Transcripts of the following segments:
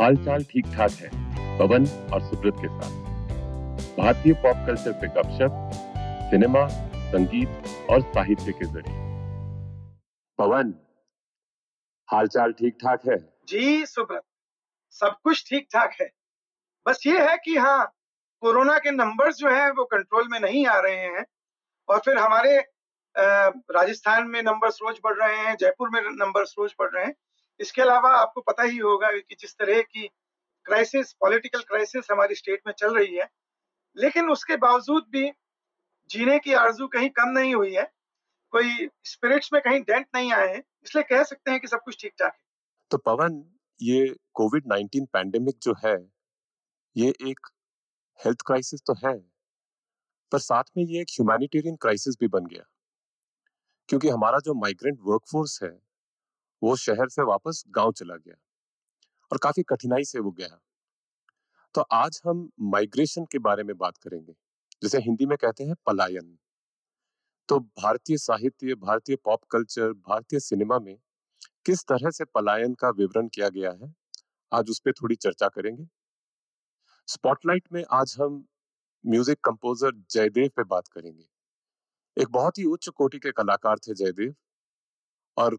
हाल चाल ठीक ठाक है, पवन और सुब्रत के साथ। भारतीय पॉप कल्चर पे गपशप सिनेमा, संगीत और साहित्य के ज़रिए। पवन हाल चाल ठीक ठाक है? जी, सुब्रत, सब कुछ ठीक ठाक है। बस ये है कि हाँ कोरोना के नंबर्स जो हैं, वो कंट्रोल में नहीं आ रहे हैं और फिर हमारे राजस्थान में नंबर्स रोज बढ़ रहे हैं, जयपुर में नंबर्स रोज बढ़ रहे हैं। इसके अलावा आपको पता ही होगा कि जिस तरह की क्राइसिस पॉलिटिकल क्राइसिस हमारी स्टेट में चल रही है, लेकिन उसके बावजूद भी जीने की आरज़ू कहीं कम नहीं हुई है, कोई स्पिरिट्स में कहीं डेंट नहीं आए हैं, इसलिए कह सकते हैं कि सब कुछ ठीक ठाक है। तो पवन, ये कोविड नाइन्टीन पैंडेमिक जो है, ये एक हेल्थ क्राइसिस तो है, पर साथ में ये एक ह्यूमैनिटेरियन क्राइसिस भी बन गया, क्योंकि हमारा जो माइग्रेंट वर्कफोर्स है वो शहर से वापस गाँव चला गया और काफ़ी कठिनाई से वो गया। तो आज हम माइग्रेशन के बारे में बात करेंगे, जिसे हिंदी में कहते हैं पलायन। तो भारतीय साहित्य, भारतीय पॉप कल्चर भारतीय सिनेमा में किस तरह से पलायन का विवरण किया गया है, आज उस पर थोड़ी चर्चा करेंगे। स्पॉटलाइट में आज हम म्यूज़िक कंपोजर जयदेव पे बात करेंगे। एक बहुत ही उच्च कोटि के कलाकार थे जयदेव और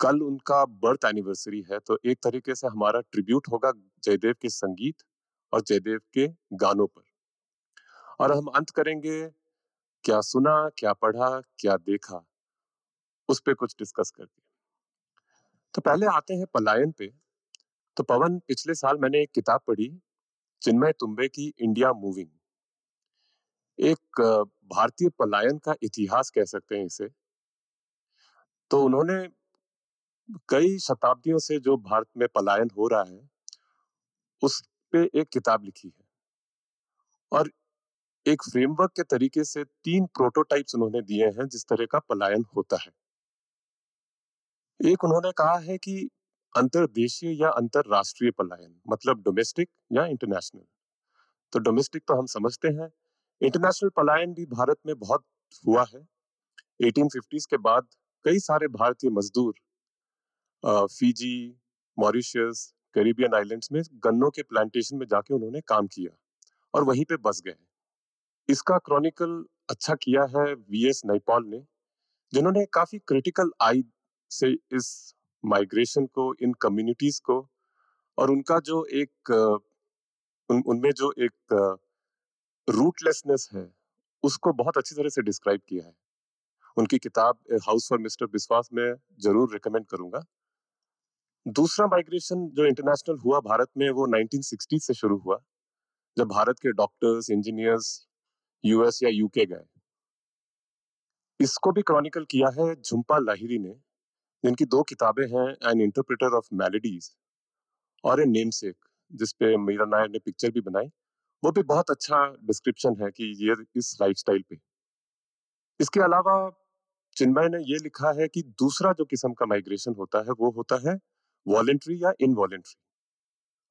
कल उनका बर्थ एनिवर्सरी है तो एक तरीके से हमारा ट्रिब्यूट होगा जयदेव के संगीत और जयदेव के गानों पर। और हम अंत करेंगे, क्या सुना, क्या पढ़ा, क्या देखा, उस पर कुछ डिस्कस करके। तो पहले आते हैं पलायन पे। तो पवन, पिछले साल मैंने एक किताब पढ़ी, चिन्मय तुम्बे की इंडिया मूविंग। एक भारतीय पलायन का इतिहास कह सकते हैं इसे। तो उन्होंने कई शताब्दियों से जो भारत में पलायन हो रहा है, उस पे एक किताब लिखी है। और एक फ्रेमवर्क के तरीके से तीन प्रोटोटाइप्स उन्होंने दिए हैं जिस तरह का पलायन होता है। एक उन्होंने कहा है कि अंतरदेशीय या अंतरराष्ट्रीय पलायन मतलब डोमेस्टिक या इंटरनेशनल तो डोमेस्टिक तो हम समझते हैं। इंटरनेशनल पलायन भी भारत में बहुत हुआ है। 1850s के बाद कई सारे भारतीय मजदूर फीजी, मॉरिशियस, कैरिबियन आइलैंड्स में गन्नों के प्लांटेशन में जाके उन्होंने काम किया और वहीं पे बस गए। इसका क्रॉनिकल अच्छा किया है वी एस नैपॉल ने, जिन्होंने काफ़ी क्रिटिकल आई से इस माइग्रेशन को, इन कम्युनिटीज को और उनका जो एक, उन, उनमें जो एक, रूटलेसनेस है, उसको बहुत अच्छी तरह से डिस्क्राइब किया है। उनकी किताब हाउस फॉर मिस्टर विश्वास में ज़रूर रिकमेंड करूँगा। दूसरा माइग्रेशन जो इंटरनेशनल हुआ भारत में, वो 1960 से शुरू हुआ, जब भारत के डॉक्टर्स इंजीनियर्स यूएस या यूके गए। इसको भी क्रॉनिकल किया है झुम्पा लाहिरी ने, जिनकी दो किताबें हैं एन इंटरप्रेटर ऑफ़ मेलेडीज और ए नेम सेक जिसपे मीरा नायर ने पिक्चर भी बनाई। वो भी बहुत अच्छा डिस्क्रिप्शन है कि ये इस लाइफस्टाइल पे। इसके अलावा चिन्मय ने ये लिखा है कि दूसरा जो किस्म का माइग्रेशन होता है, वो होता है वॉलेंट्री या इनवॉलेंट्री?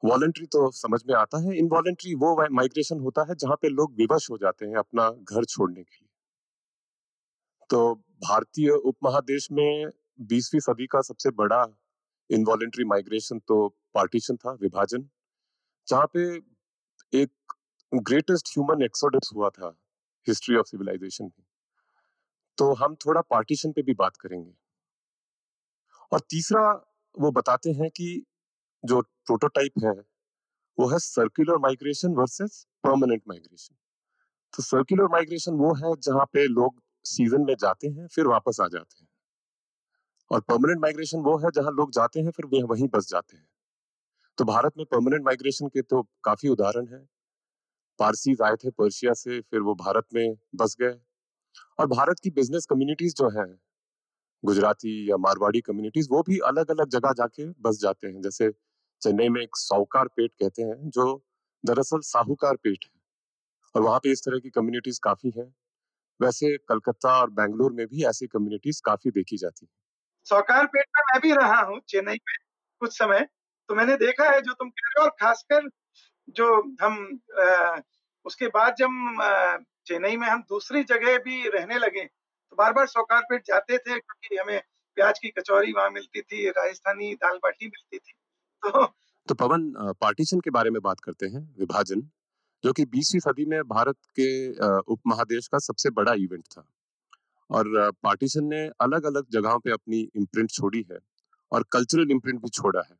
वॉलेंट्री तो समझ में आता है, इनवॉलेंट्री वो माइग्रेशन होता है जहाँ पे लोग विवश हो जाते हैं अपना घर छोड़ने के लिए। तो भारतीय उपमहादेश में बीसवीं सदी का सबसे बड़ा इनवॉलेंट्री माइग्रेशन तो पार्टीशन था, विभाजन, जहाँ पे एक ग्रेटेस्ट ह्यूमन एक्सोडस हुआ था हिस्ट्री ऑफ़ सिविलाइजेशन में। तो हम थोड़ा पार्टीशन पे भी बात करेंगे। और तीसरा वो बताते हैं कि जो प्रोटोटाइप है, वो है circular migration versus permanent migration तो सर्कुलर माइग्रेशन वो है जहाँ पे लोग सीज़न में जाते हैं, फिर वापस आ जाते हैं। और परमानेंट माइग्रेशन वो है जहाँ लोग जाते हैं, फिर वे वहीं बस जाते हैं। तो भारत में परमानेंट माइग्रेशन के तो काफ़ी उदाहरण है। पारसी आए थे पर्शिया से, फिर वो भारत में बस गए। और भारत की बिज़नेस कम्युनिटीज जो है गुजराती या मारवाड़ी कम्युनिटीज वो भी अलग अलग जगह जाके बस जाते हैं। जैसे चेन्नई में एक साहूकार पेट कहते हैं जो दरअसल साहूकार पेट है। और वहाँ पे इस तरह की कम्युनिटीज काफ़ी हैं। वैसे कलकत्ता और बेंगलोर में भी ऐसी कम्युनिटीज काफ़ी देखी जाती है। साहूकार पेट में मैं भी रहा हूँ चेन्नई में कुछ समय। तो मैंने देखा है जो तुम कह रहे हो और खासकर जो हम आ, उसके बाद जब चेन्नई में हम दूसरी जगह भी रहने लगे तो बार बार सौकार पेट जाते थे क्योंकि हमें प्याज की कचौरी वहाँ मिलती थी राजस्थानी दाल बाटी मिलती थी। तो तो पवन पार्टीशन के बारे में बात करते हैं विभाजन जो कि 20वीं सदी में भारत के उपमहादेश का सबसे बड़ा इवेंट था। और पार्टीशन ने अलग अलग जगहों पे अपनी इम्प्रिंट छोड़ी है और कल्चरल इम्प्रिंट भी छोड़ा है।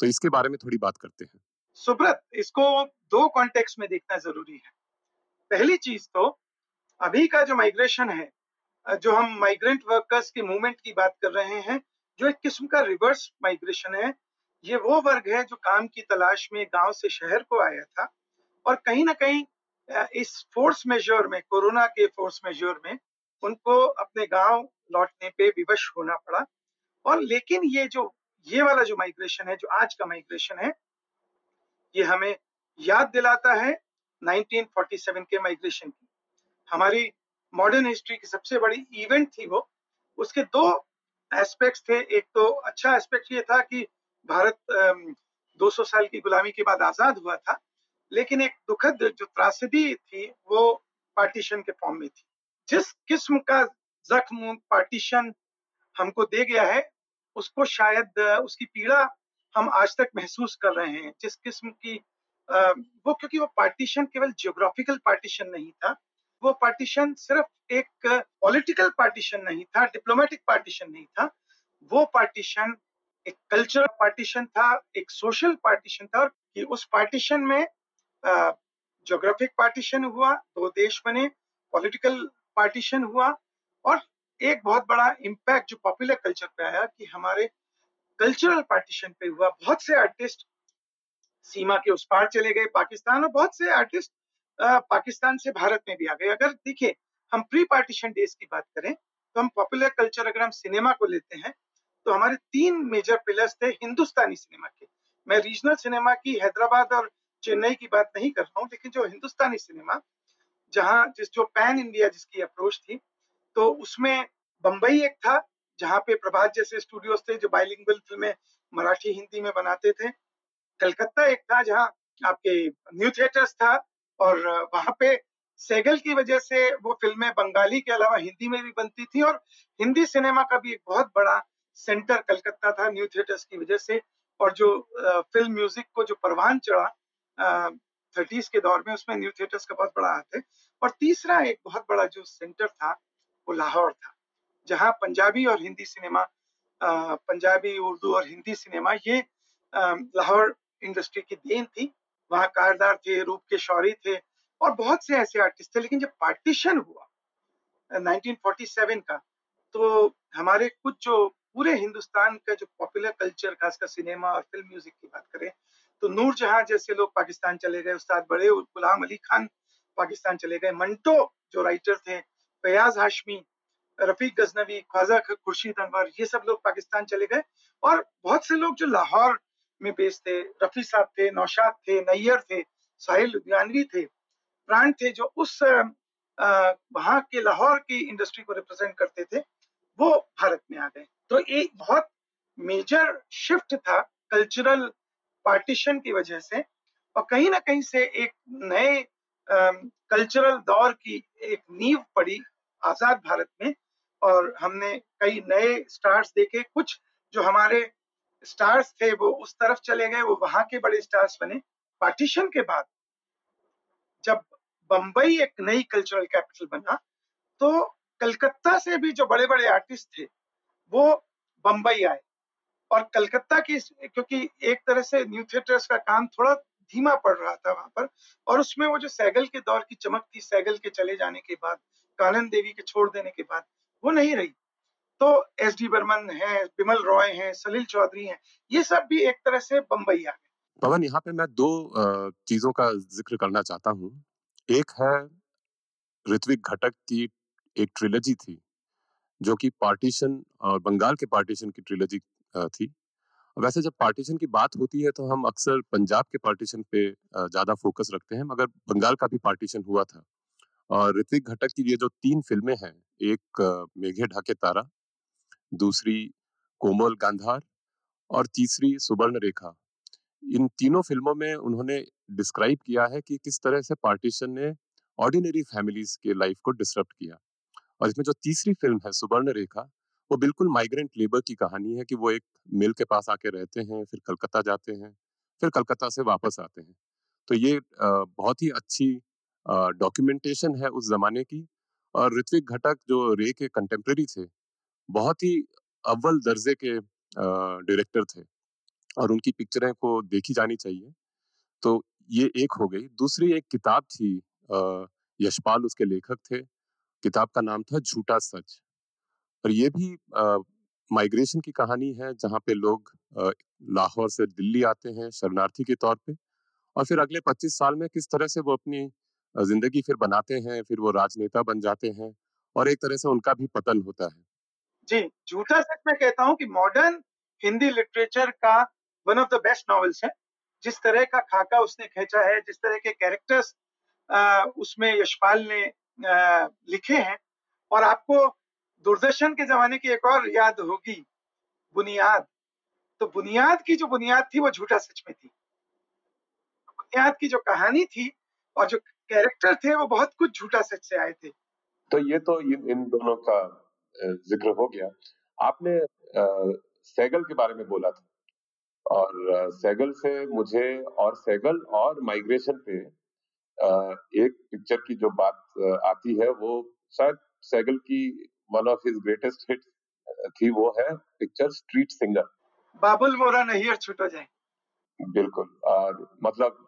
तो इसके बारे में थोड़ी बात करते हैं। सुब्रत इसको दो कॉन्टेक्स्ट में देखना ज़रूरी है। पहली चीज़ तो अभी का जो माइग्रेशन है जो हम माइग्रेंट वर्कर्स के मूवमेंट की बात कर रहे हैं, जो एक किस्म का रिवर्स माइग्रेशन है, ये वो वर्ग है जो काम की तलाश में गाँव से शहर को आया था और कहीं ना कहीं इस फोर्स मेजर में, कोरोना के फोर्स मेजर में उनको अपने गाँव लौटने पे विवश होना पड़ा। और लेकिन ये जो, ये वाला जो माइग्रेशन है, जो आज का माइग्रेशन है, ये हमें याद दिलाता है 1947 के माइग्रेशन की। हमारी मॉडर्न हिस्ट्री की सबसे बड़ी इवेंट थी वो। उसके दो एस्पेक्ट्स थे। एक तो अच्छा एस्पेक्ट ये था कि भारत 200 साल की गुलामी के बाद आज़ाद हुआ था, लेकिन एक दुखद जो त्रासदी थी वो पार्टीशन के फॉर्म में थी। जिस किस्म का जख्म पार्टीशन हमको दे गया है, उसको शायद, उसकी पीड़ा हम आज तक महसूस कर रहे हैं। जिस किस्म की वो क्योंकि वो पार्टीशन केवल जियोग्राफिकल पार्टीशन नहीं था वो पार्टीशन सिर्फ़ एक पॉलिटिकल पार्टीशन नहीं था डिप्लोमेटिक पार्टीशन नहीं था। वो पार्टीशन एक कल्चरल पार्टीशन था, एक सोशल पार्टीशन था और कि उस पार्टीशन में जोग्राफिक पार्टीशन हुआ, दो देश बने पॉलिटिकल पार्टीशन हुआ और एक बहुत बड़ा इम्पैक्ट जो पॉपुलर कल्चर पे आया कि हमारे कल्चरल पार्टीशन पे हुआ। बहुत से आर्टिस्ट सीमा के उस पार चले गए, पाकिस्तान और बहुत से आर्टिस्ट पाकिस्तान से भारत में भी आ गए। अगर देखिए, हम प्री पार्टीशन डेज़ की बात करें तो हम पॉपुलर कल्चर अगर हम सिनेमा को लेते हैं तो हमारे तीन मेजर पिलर्स थे हिंदुस्तानी सिनेमा के। मैं रीजनल सिनेमा की हैदराबाद और चेन्नई की बात नहीं कर रहा हूँ, लेकिन जो हिंदुस्तानी सिनेमा जहाँ जिस, जो पैन इंडिया जिसकी अप्रोच थी तो उसमें बम्बई एक था, जहाँ पे प्रभात जैसे स्टूडियोज थे, जो बाइलिंगुअल फ़िल्में मराठी, हिंदी में बनाते थे। कलकत्ता एक था, जहाँ आपके न्यू थिएटर्स था और वहाँ पे सेगल की वजह से वो फ़िल्में बंगाली के अलावा हिंदी में भी बनती थी और हिंदी सिनेमा का भी एक बहुत बड़ा सेंटर कलकत्ता था, न्यू थिएटर्स की वजह से। और जो फ़िल्म म्यूज़िक को जो परवान चढ़ा थर्टीज के दौर में उसमें न्यू थिएटर्स का बहुत बड़ा हाथ है। और तीसरा एक बहुत बड़ा जो सेंटर था, वो लाहौर था, जहाँ पंजाबी और हिंदी सिनेमा पंजाबी, उर्दू और हिंदी सिनेमा ये लाहौर इंडस्ट्री की देन थी। वहाँ कारदार थे, रूप के शौरी थे और बहुत से ऐसे आर्टिस्ट थे, लेकिन जब पार्टीशन हुआ 1947 का तो हमारे कुछ जो पूरे हिंदुस्तान का जो पॉपुलर कल्चर खासकर सिनेमा और फ़िल्म म्यूज़िक की बात करें तो नूर जहाँ जैसे लोग पाकिस्तान चले गए, उस्ताद बड़े गुलाम अली खान पाकिस्तान चले गए, मंटो जो राइटर थे, फयाज हाशमी, रफीक गजनवी, ख्वाजा खुर्शीद अनवर, ये सब लोग पाकिस्तान चले गए और बहुत से लोग जो लाहौर में पेश थे, रफी साहब थे, नौशाद थे, नैयर थे, साहिल लुधियानवी थे। प्राण थे जो उस वहाँ के लाहौर की इंडस्ट्री को रिप्रेजेंट करते थे, वो भारत में आ गए। तो एक बहुत मेजर शिफ्ट था कल्चरल पार्टीशन की वजह से और कहीं ना कहीं से एक नए कल्चरल दौर की एक नींव पड़ी आज़ाद भारत में और हमने कई नए स्टार्स देखे, कुछ जो हमारे स्टार्स थे, वो उस तरफ़ चले गए, वो वहाँ के बड़े स्टार्स बने। पार्टीशन के बाद जब बंबई एक नई कल्चरल कैपिटल बना तो कलकत्ता से भी जो बड़े बड़े आर्टिस्ट थे, वो बंबई आए। और कलकत्ता की क्योंकि एक तरह से न्यू थिएटर्स का काम थोड़ा धीमा पड़ रहा था वहाँ पर, और उसमें वो जो सैगल के दौर की चमक थी, सैगल के चले जाने के बाद, कानन देवी के छोड़ देने के बाद, वो नहीं रही। तो एस डी बर्मन है, बिमल रॉय है, सलील चौधरी हैं, ये सब भी एक तरह से बम्बई आ गए पवन, यहाँ पे मैं दो चीज़ों का ज़िक्र करना चाहता हूँ। एक है ऋत्विक घटक की एक ट्रिलॉजी थी, जो कि पार्टीशन और बंगाल के पार्टीशन की ट्रिलॉजी थी। वैसे जब पार्टीशन की बात होती है तो हम अक्सर पंजाब के पार्टीशन पे ज़्यादा फोकस रखते हैं, मगर बंगाल का भी पार्टीशन हुआ था। और ऋत्विक घटक की ये जो तीन फ़िल्में हैं, एक मेघे ढाके तारा दूसरी कोमल गांधार और तीसरी सुवर्ण रेखा इन तीनों फ़िल्मों में उन्होंने डिस्क्राइब किया है कि किस तरह से पार्टीशन ने ऑर्डिनरी फैमिलीज़ के लाइफ को डिस्टर्ब किया। और इसमें जो तीसरी फ़िल्म है सुवर्ण रेखा वो बिल्कुल माइग्रेंट लेबर की कहानी है कि वो एक मिल के पास आके रहते हैं, फिर कलकत्ता जाते हैं, फिर कलकत्ता से वापस आते हैं। तो ये बहुत ही अच्छी डॉक्यूमेंटेशन है उस जमाने की। और ऋत्विक घटक जो रे के कंटेम्प्रेरी थे बहुत ही अव्वल दर्जे के डायरेक्टर थे और उनकी पिक्चरें को देखी जानी चाहिए। तो ये एक हो गई। दूसरी एक किताब थी यशपाल उसके लेखक थे। किताब का नाम था झूठा सच। और ये भी माइग्रेशन की कहानी है जहाँ पे लोग लाहौर से दिल्ली आते हैं शरणार्थी के तौर पे और फिर अगले 25 साल में किस तरह से वो अपनी ज़िंदगी फिर बनाते हैं, फिर वो राजनेता बन जाते हैं और एक तरह से उनका भी पतन होता है। जी झूठा सच मैं कहता हूँ कि मॉडर्न हिंदी लिटरेचर का one of the best novels है। जिस तरह का खाका उसने खींचा है जिस तरह के कैरेक्टर्स उसमें यशपाल ने आ, लिखे हैं। और आपको दूरदर्शन के जमाने की एक और याद होगी बुनियाद। तो बुनियाद की जो बुनियाद थी वो झूठा सच में थी। बुनियाद की जो कहानी थी और जो कैरेक्टर थे वो बहुत कुछ झूठा सच से आए थे। तो ये तो इन दोनों का ज़िक्र हो गया। आपने सैगल के बारे में बोला था और सैगल से मुझे और सैगल और माइग्रेशन पे एक पिक्चर की जो बात आती है वो शायद सैगल की one of his greatest hit थी वो है पिक्चर स्ट्रीट सिंगर बाबुल मोरा नहीं और छूटो जाए। बिल्कुल और मतलब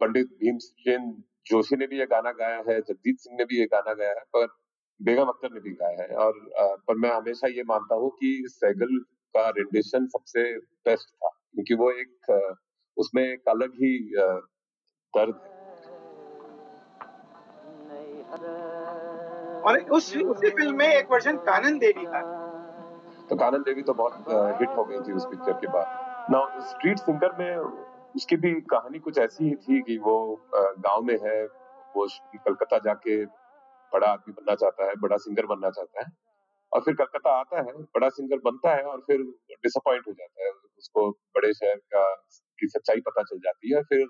पंडित भीमसेन जोशी ने भी ये गाना गाया है जगदीप सिंह ने भी ये गाना गाया है पर बेगम अख्तर ने भी गाया है। और पर मैं हमेशा ये मानता हूँ कि सैगल का रेडिएशन सबसे बेस्ट था क्योंकि वो एक उसमें एक अलग ही दर्द है। और उस उसी फ़िल्म में एक वर्जन कानन देवी का। तो कानन देवी तो बहुत हिट हो गई थी उस पिक्चर के बाद। ना स्ट्रीट सिंगर में उसकी भी कहानी कुछ ऐसी ही थी कि वो गाँव में है वो कलकत्ता जाके बड़ा आदमी बनना चाहता है, बड़ा सिंगर बनना चाहता है। और फिर कलकत्ता आता है, बड़ा सिंगर बनता है और फिर डिसअपॉइंट हो जाता है। उसको बड़े शहर का की सच्चाई पता चल जाती है फिर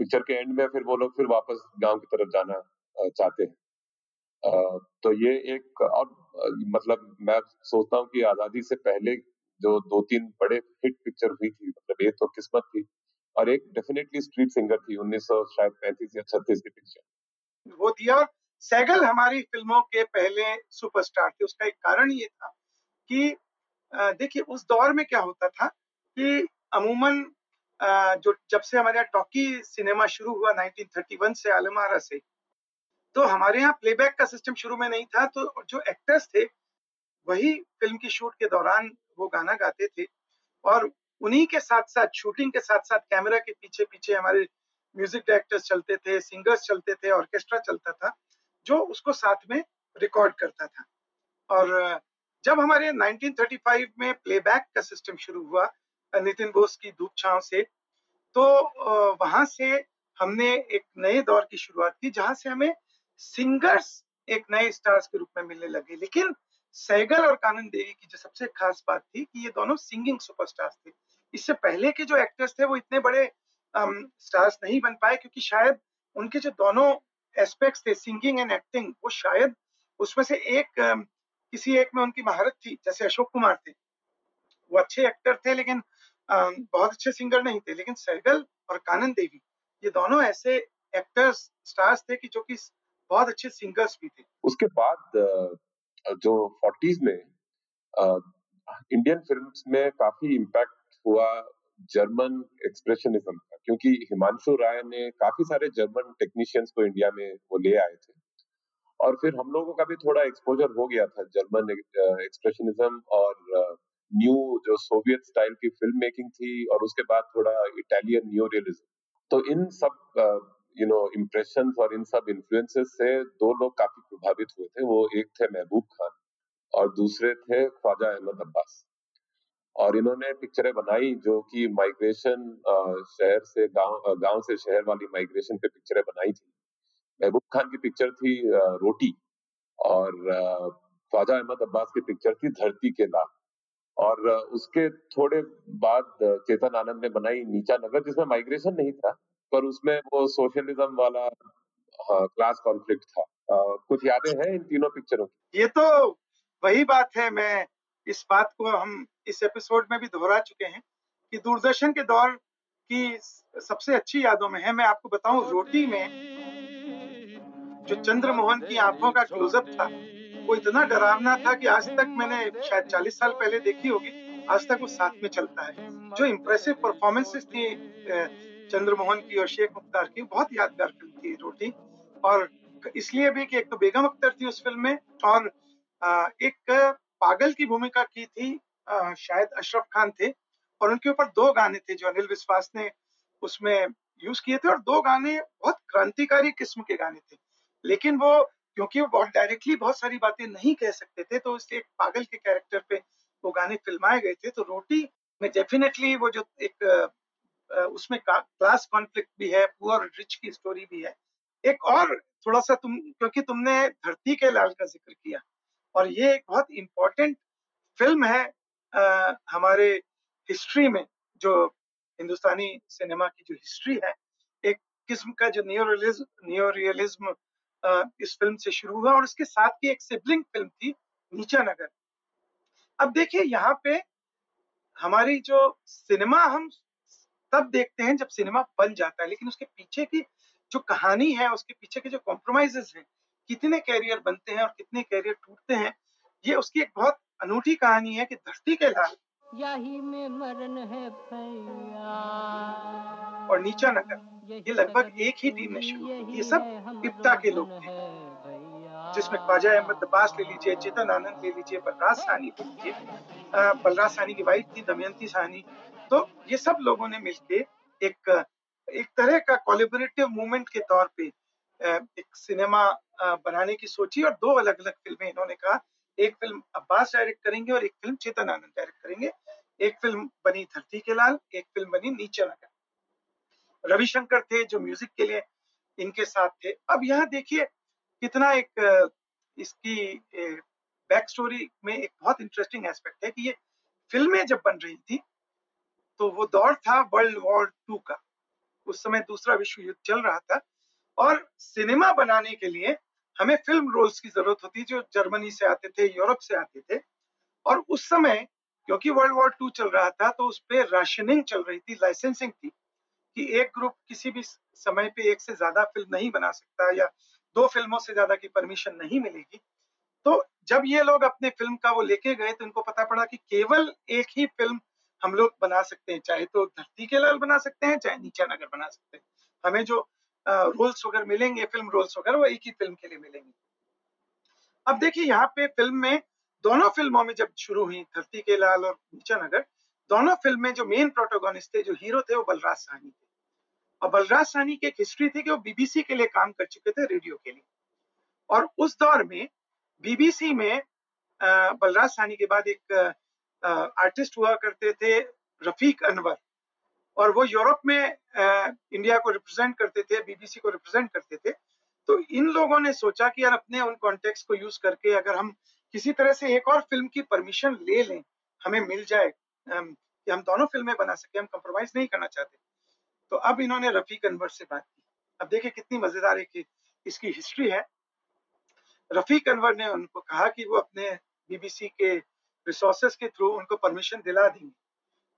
पिक्चर के एंड में फिर वो लोग फिर वापस गाँव की तरफ़ जाना चाहते हैं। तो ये एक और मतलब मैं सोचता हूँ कि आज़ादी से पहले जो दो तीन बड़े हिट पिक्चर हुई थी मतलब एक तो किस्मत थी। और एक डेफिनेटली स्ट्रीट सिंगर थी, उन्नीस सौ शायद पैंतीस या छत्तीस की पिक्चर वो और सैगल हमारी फ़िल्मों के पहले सुपरस्टार थे। उसका एक कारण ये था कि देखिए, उस दौर में क्या होता था कि अमूमन जो, जब से हमारे यहाँ टॉकी सिनेमा शुरू हुआ 1931 से आलमारा से तो हमारे यहाँ प्लेबैक का सिस्टम शुरू में नहीं था। तो जो एक्टर्स थे, वही फ़िल्म की शूट के दौरान वो गाना गाते थे और उन्हीं के साथ साथ, शूटिंग के साथ साथ कैमरा के पीछे पीछे हमारे म्यूज़िक डायरेक्टर्स चलते थे, सिंगर्स चलते थे, ऑर्केस्ट्रा चलता था। जो उसको साथ में रिकॉर्ड करता था। और जब हमारे 1935 में प्लेबैक का सिस्टम शुरू हुआ नितिन बोस की धूप छाव से तो वहाँ से हमने एक नए दौर की शुरुआत की, जहाँ से हमें सिंगर्स एक नए स्टार्स के रूप में मिलने लगे। लेकिन सैगल और कानन देवी की जो सबसे खास बात थी कि ये दोनों सिंगिंग सुपरस्टार्स थे। इससे पहले के जो एक्टर्स थे, वो इतने बड़े स्टार्स नहीं बन पाए, क्योंकि शायद उनके जो दोनों एस्पेक्ट्स थे सिंगिंग एंड एक्टिंग वो शायद उसमें से एक किसी एक में उनकी महारत थी, जैसे अशोक कुमार थे। वो अच्छे एक्टर थे, लेकिन बहुत अच्छे सिंगर नहीं थे, लेकिन सहगल और कानन देवी, ये दोनों ऐसे एक्टर्स स्टार्स थे कि जो कि बहुत अच्छे सिंगर्स भी थे। उसके बाद जो फोर्टीज में इंडियन फिल्म्स में काफ़ी इम्पैक्ट हुआ जर्मन एक्सप्रेशनिज्म का क्योंकि हिमांशु राय ने काफ़ी सारे जर्मन टेक्नीशियंस को इंडिया में वो ले आए थे। और फिर हम लोगों का भी थोड़ा एक्सपोजर हो गया था जर्मन एक्सप्रेशनिज्म और न्यू जो सोवियत स्टाइल की फ़िल्म मेकिंग थी और उसके बाद थोड़ा इटालियन न्यू रियलिज्म तो इन सब यू नो इम्प्रेशन और इन सब इन्फ्लुएंसेस से दो लोग काफ़ी प्रभावित हुए थे। वो एक थे महबूब खान और दूसरे थे ख्वाजा अहमद अब्बास। और इन्होंने पिक्चरें बनाई जो कि माइग्रेशन शहर से गाँव गाँव से शहर वाली माइग्रेशन पे पिक्चरें बनाई थी। महबूब खान की पिक्चर थी रोटी और ख्वाजा अहमद अब्बास की पिक्चर थी, धरती के लाल। और उसके थोड़े बाद चेतन आनंद ने बनाई नीचा नगर, जिसमें माइग्रेशन नहीं था, पर उसमें वो सोशलिज्म वाला क्लास कॉन्फ्लिक्ट था। कुछ यादें हैं इन तीनों पिक्चरों की? ये तो वही बात है, मैं इस बात को हम इस एपिसोड में भी दोहरा चुके हैं कि दूरदर्शन के दौर कि सबसे अच्छी यादों में है। मैं आपको बताऊँ, रोटी में जो चंद्रमोहन की आँखों का क्लोजअप था, वो इतना डरावना था कि आज तक मैंने शायद 40 साल पहले देखी होगी। आज तक वो साथ में चलता है। जो इम्प्रेसिव परफॉर्मेंसेस थी चंद्रमोहन की और शेख मुख्तार की, बहुत यादगार फ़िल्म थी रोटी। और इसलिए भी कि एक तो बेगम अख्तर थी उस फ़िल्म में, और एक पागल की भूमिका की थी शायद अशरफ खान थे, और उनके ऊपर दो गाने थे जो अनिल विश्वास ने उसमें यूज़ किए थे, और दो गाने बहुत क्रांतिकारी किस्म के गाने थे। लेकिन वो, क्योंकि वो बहुत डायरेक्टली बहुत सारी बातें नहीं कह सकते थे तो इसलिए पागल के कैरेक्टर पे वो गाने फिल्माए गए थे। तो रोटी में डेफिनेटली वो जो एक उसमें क्लास कॉन्फ्लिक्ट भी है पुअर रिच की स्टोरी भी है। एक और थोड़ा सा तुम, क्योंकि तुमने धरती के लाल का ज़िक्र किया और ये एक बहुत इम्पोर्टेंट फ़िल्म है आ, हमारे हिस्ट्री में जो हिंदुस्तानी सिनेमा की जो हिस्ट्री है एक किस्म का जो नियो रियलिज्म नियो रियलिज्म इस फ़िल्म से शुरू हुआ और उसके साथ की एक सिबलिंग फ़िल्म थी नीचा नगर। अब देखिए यहाँ पे हमारी जो सिनेमा हम तब देखते हैं जब सिनेमा बन जाता है लेकिन उसके पीछे की जो कहानी है उसके पीछे के जो कॉम्प्रोमाइजेस हैं कितने कैरियर बनते हैं और कितने कैरियर टूटते हैं ये उसकी एक बहुत अनूठी कहानी है कि धरती के लाल। यही में मरण है और नीचा नगर ये लगभग एक ही टीम में शुरू। ये सब इप्ता के लोग थे। जिसमें ख्वाजा अहमद अब्बास ले लीजिए चेतन आनंद ले लीजिए बलराज सानी ले लीजिए बलराज सानी की वाइफ थी दमयंती सानी तो ये सब लोगों ने मिलके एक एक तरह का कोलिबरेटिव मूवमेंट के तौर पे एक सिनेमा बनाने की सोची और दो अलग अलग फ़िल्में इन्होंने कहा। एक फ़िल्म अब्बास डायरेक्ट करेंगे और एक फ़िल्म चेतन आनंद डायरेक्ट करेंगे। एक फ़िल्म बनी धरती के लाल, एक फ़िल्म बनी नीचे नगर रविशंकर थे जो म्यूज़िक के लिए इनके साथ थे। अब यहाँ देखिए कितना एक इसकी बैक स्टोरी में एक बहुत इंटरेस्टिंग एस्पेक्ट है कि ये फ़िल्में जब बन रही थी तो वो दौर था वर्ल्ड वॉर टू का। उस समय दूसरा विश्व युद्ध चल रहा था। और सिनेमा बनाने के लिए हमें फ़िल्म रोल्स की ज़रूरत होती जो जर्मनी से आते थे, यूरोप से आते थे। और उस समय, क्योंकि वर्ल्ड वॉर टू चल रहा था तो उस पर राशनिंग चल रही थी लाइसेंसिंग थी, कि एक ग्रुप किसी भी समय पे एक से ज़्यादा फ़िल्म नहीं बना सकता या दो फ़िल्मों से ज़्यादा की परमिशन नहीं मिलेगी। तो जब ये लोग अपने फ़िल्म का वो लेके गए तो इनको पता पड़ा कि केवल एक ही फ़िल्म हम लोग बना सकते हैं, चाहे तो धरती के लाल बना सकते हैं, चाहे नीचा नगर बना सकते हैं। हमें जो रोल्स वगैरह मिलेंगे, फ़िल्म रोल्स वगैरह, वो एक ही फ़िल्म के लिए मिलेंगे। अब देखिए, यहाँ पे फ़िल्म में दोनों फ़िल्मों में जब शुरू हुई, धरती के लाल और नीचा नगर, दोनों फ़िल्म में जो मेन प्रोटोगोनिस्ट थे, जो हीरो थे, वो बलराज साहनी थे। और बलराज साहनी की एक हिस्ट्री थी कि वो बीबीसी के लिए काम कर चुके थे रेडियो के लिए। और उस दौर में बीबीसी में बलराज साहनी के बाद एक आर्टिस्ट हुआ करते थे, रफीक अनवर। और वो यूरोप में इंडिया को रिप्रेजेंट करते थे, बीबीसी को रिप्रेजेंट करते थे। तो इन लोगों ने सोचा कि यार अपने उन कॉन्टेक्ट को यूज़ करके अगर हम किसी तरह से एक और फ़िल्म की परमिशन ले लें, हमें मिल जाए कि हम दोनों फ़िल्में बना सके, हम कंप्रोमाइज नहीं करना चाहते। तो अब इन्होंने रफी अनवर से बात की। अब देखिए कितनी मज़ेदार है कि इसकी हिस्ट्री है। रफी कन्वर ने उनको कहा कि वो अपने बीबीसी के रिसोर्सेस के थ्रू उनको परमिशन दिला देंगे।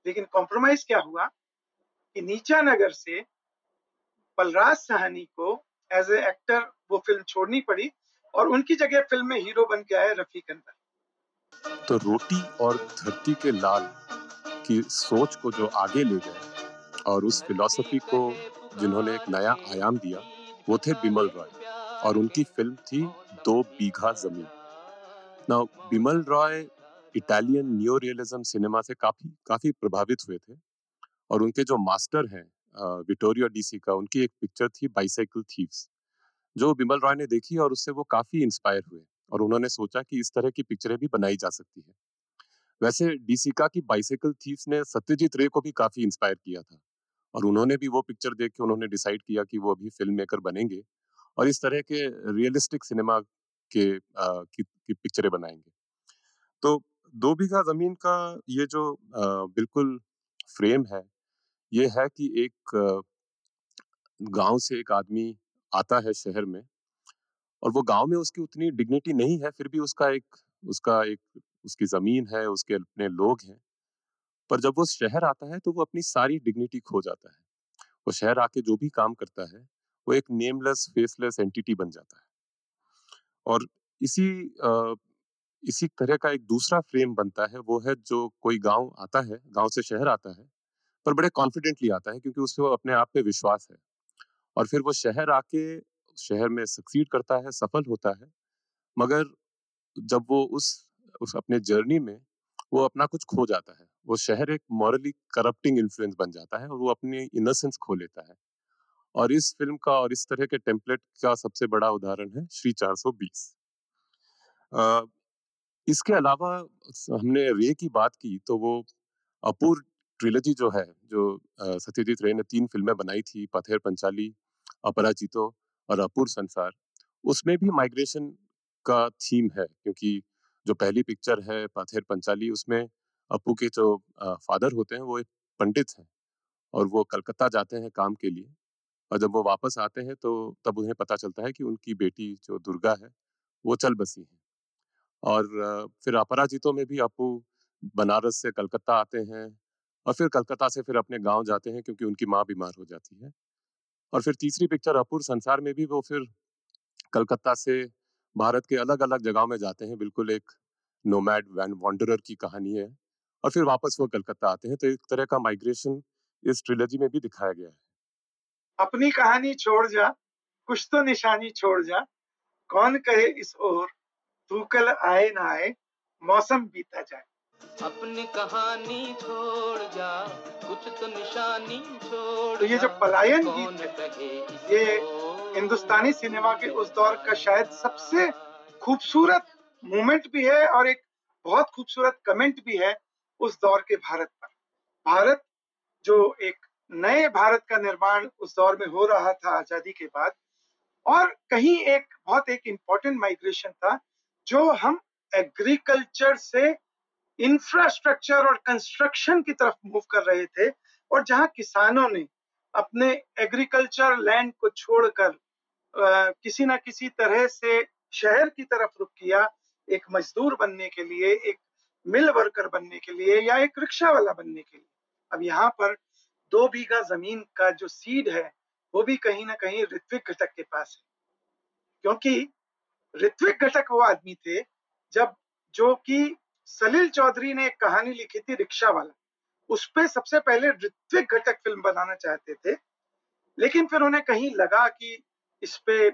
लेकिन कॉम्प्रोमाइज क्या हुआ? कि नीचा नगर से बलराज सहानी को एज ए एक्टर वो फ़िल्म छोड़नी पड़ी और उनकी जगह फ़िल्म में हीरो बन के आए रफीक अंदर तो रोटी और धरती के लाल की सोच को जो आगे ले गए और उस फिलॉसफी को जिन्होंने एक नया आयाम दिया, वो थे बिमल रॉय और उनकी फ़िल्म थी दो बीघा ज़मीन। ना Bimal Roy Italian new realism cinema से काफ़ी काफ़ी प्रभावित हुए थे। और उनके जो मास्टर हैं विटोरियो डीसी का उनकी एक पिक्चर थी बाइसाइकिल थीव्स जो बिमल रॉय ने देखी और उससे वो काफ़ी इंस्पायर हुए और उन्होंने सोचा कि इस तरह की पिक्चरें भी बनाई जा सकती है। वैसे डीसिका की बाइसाइकिल थीव्स ने सत्यजीत रे को भी काफ़ी इंस्पायर किया था और उन्होंने भी वो पिक्चर देख के उन्होंने डिसाइड किया कि वो अभी फ़िल्म मेकर बनेंगे और इस तरह के रियलिस्टिक सिनेमा के आ, की, की पिक्चरें बनाएँगे। तो दो बीघा ज़मीन का ये जो आ, बिल्कुल फ्रेम है ये है कि एक गाँव से एक आदमी आता है शहर में और वो गाँव में उसकी उतनी डिग्निटी नहीं है, फिर भी उसका एक उसका एक, उसकी ज़मीन है, उसके अपने लोग हैं। पर जब वो शहर आता है तो वो अपनी सारी डिग्निटी खो जाता है। वो शहर आके जो भी काम करता है, वो एक नेमलेस फेसलेस एंटिटी बन जाता है। और इसी इसी तरह का एक दूसरा फ्रेम बनता है, वो है जो कोई गाँव आता है, गाँव से शहर आता है पर बड़े कॉन्फिडेंटली आता है क्योंकि उसको अपने आप पे विश्वास है। और फिर वो शहर आके, शहर में सक्सीड करता है, सफल होता है, मगर जब वो उस उस अपने जर्नी में वो अपना कुछ खो जाता है। वो शहर एक मॉरली करप्टिंग इन्फ्लुएंस बन जाता है और वो अपनी इनोसेंस खो लेता है। और इस फ़िल्म का और इस तरह के टेम्पलेट का सबसे बड़ा उदाहरण है श्री 420 इसके अलावा हमने रे की बात की तो वो अपूर ट्रिलॉजी जो है, जो सत्यजीत रे ने तीन फ़िल्में बनाई थी, पथेर, पंचाली, अपराजितो और अपूर संसार, उसमें भी माइग्रेशन का थीम है, क्योंकि जो पहली पिक्चर है, पाथेर, पंचाली, उसमें अपू के जो फादर होते हैं, वो एक पंडित हैं और वो कलकत्ता जाते हैं काम के लिए और जब वो वापस आते हैं तो तब उन्हें पता चलता है कि उनकी बेटी जो दुर्गा है, वो चल बसी है और फिर अपराजितों में भी अपू बनारस से कलकत्ता आते हैं और फिर कलकत्ता से फिर अपने गाँव जाते हैं क्योंकि उनकी माँ बीमार हो जाती है। और फिर तीसरी पिक्चर अपूर संसार में भी वो फिर कलकत्ता से भारत के अलग अलग जगहों में जाते हैं। बिल्कुल एक नोमैड वैन की कहानी है और फिर वापस वो कलकत्ता आते हैं। तो एक तरह का माइग्रेशन इस ट्रिलॉजी में भी दिखाया गया है। अपनी कहानी छोड़ जा, कुछ तो निशानी छोड़ जा। कौन कहे इस ओर, तू कल आए ना आए, मौसम बीता जाए। अपनी कहानी छोड़ जा कुछ तो निशानी छोड़ तो ये जो पलायन गीत है ये हिंदुस्तानी सिनेमा के उस दौर का शायद सबसे खूबसूरत मोमेंट भी है और एक बहुत खूबसूरत कमेंट भी है उस दौर के भारत पर। भारत जो एक नए भारत का निर्माण उस दौर में हो रहा था आज़ादी के बाद और कहीं एक बहुत एक इंपॉर्टेंट माइग्रेशन था जो हम एग्रीकल्चर से इंफ्रास्ट्रक्चर और कंस्ट्रक्शन की तरफ़ मूव कर रहे थे और जहाँ किसानों ने अपने एग्रीकल्चर लैंड को छोड़कर किसी ना किसी तरह से शहर की तरफ़ रुक किया, एक मजदूर बनने के लिए, एक मिल वर्कर बनने के लिए या एक रिक्शा वाला बनने के लिए। अब यहाँ पर दो बीघा ज़मीन का जो सीड है, वो भी कहीं ना कहीं ऋत्विक घटक के पास है। क्योंकि ऋत्विक घटक वो आदमी थे, जब जो कि सलील चौधरी ने एक कहानी लिखी थी रिक्शा वाला। उस पर सबसे पहले ऋत्विक घटक फ़िल्म बनाना चाहते थे, लेकिन फिर उन्हें कहीं लगा कि इस पे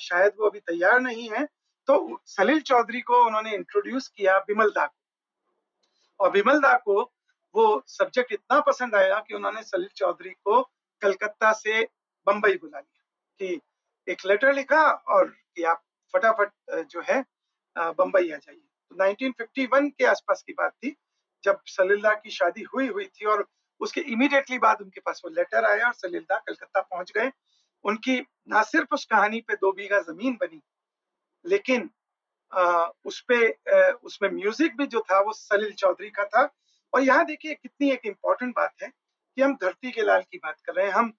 शायद वो अभी तैयार नहीं है तो सलील चौधरी को उन्होंने इंट्रोड्यूस किया बिमल दा को। और बिमल दा को वो सब्जेक्ट इतना पसंद आया कि उन्होंने सलील चौधरी को कलकत्ता से बंबई बुला लिया कि एक लेटर लिखा और कि आप फटाफट जो है बंबई आ जाइए। 1951 के आसपास की बात थी जब सलील्ला की शादी हुई हुई थी और उसके इमीडिएटली बाद उनके पास वो लेटर आया और सलील्ला कलकत्ता पहुँच गए। उनकी ना सिर्फ़ उस कहानी पे दो बीघा ज़मीन बनी लेकिन आ, उस पे आ, उसमें म्यूज़िक भी जो था वो सलील चौधरी का था। और यहाँ देखिए कितनी एक इम्पोर्टेंट बात है कि हम धरती के लाल की बात कर रहे हैं हम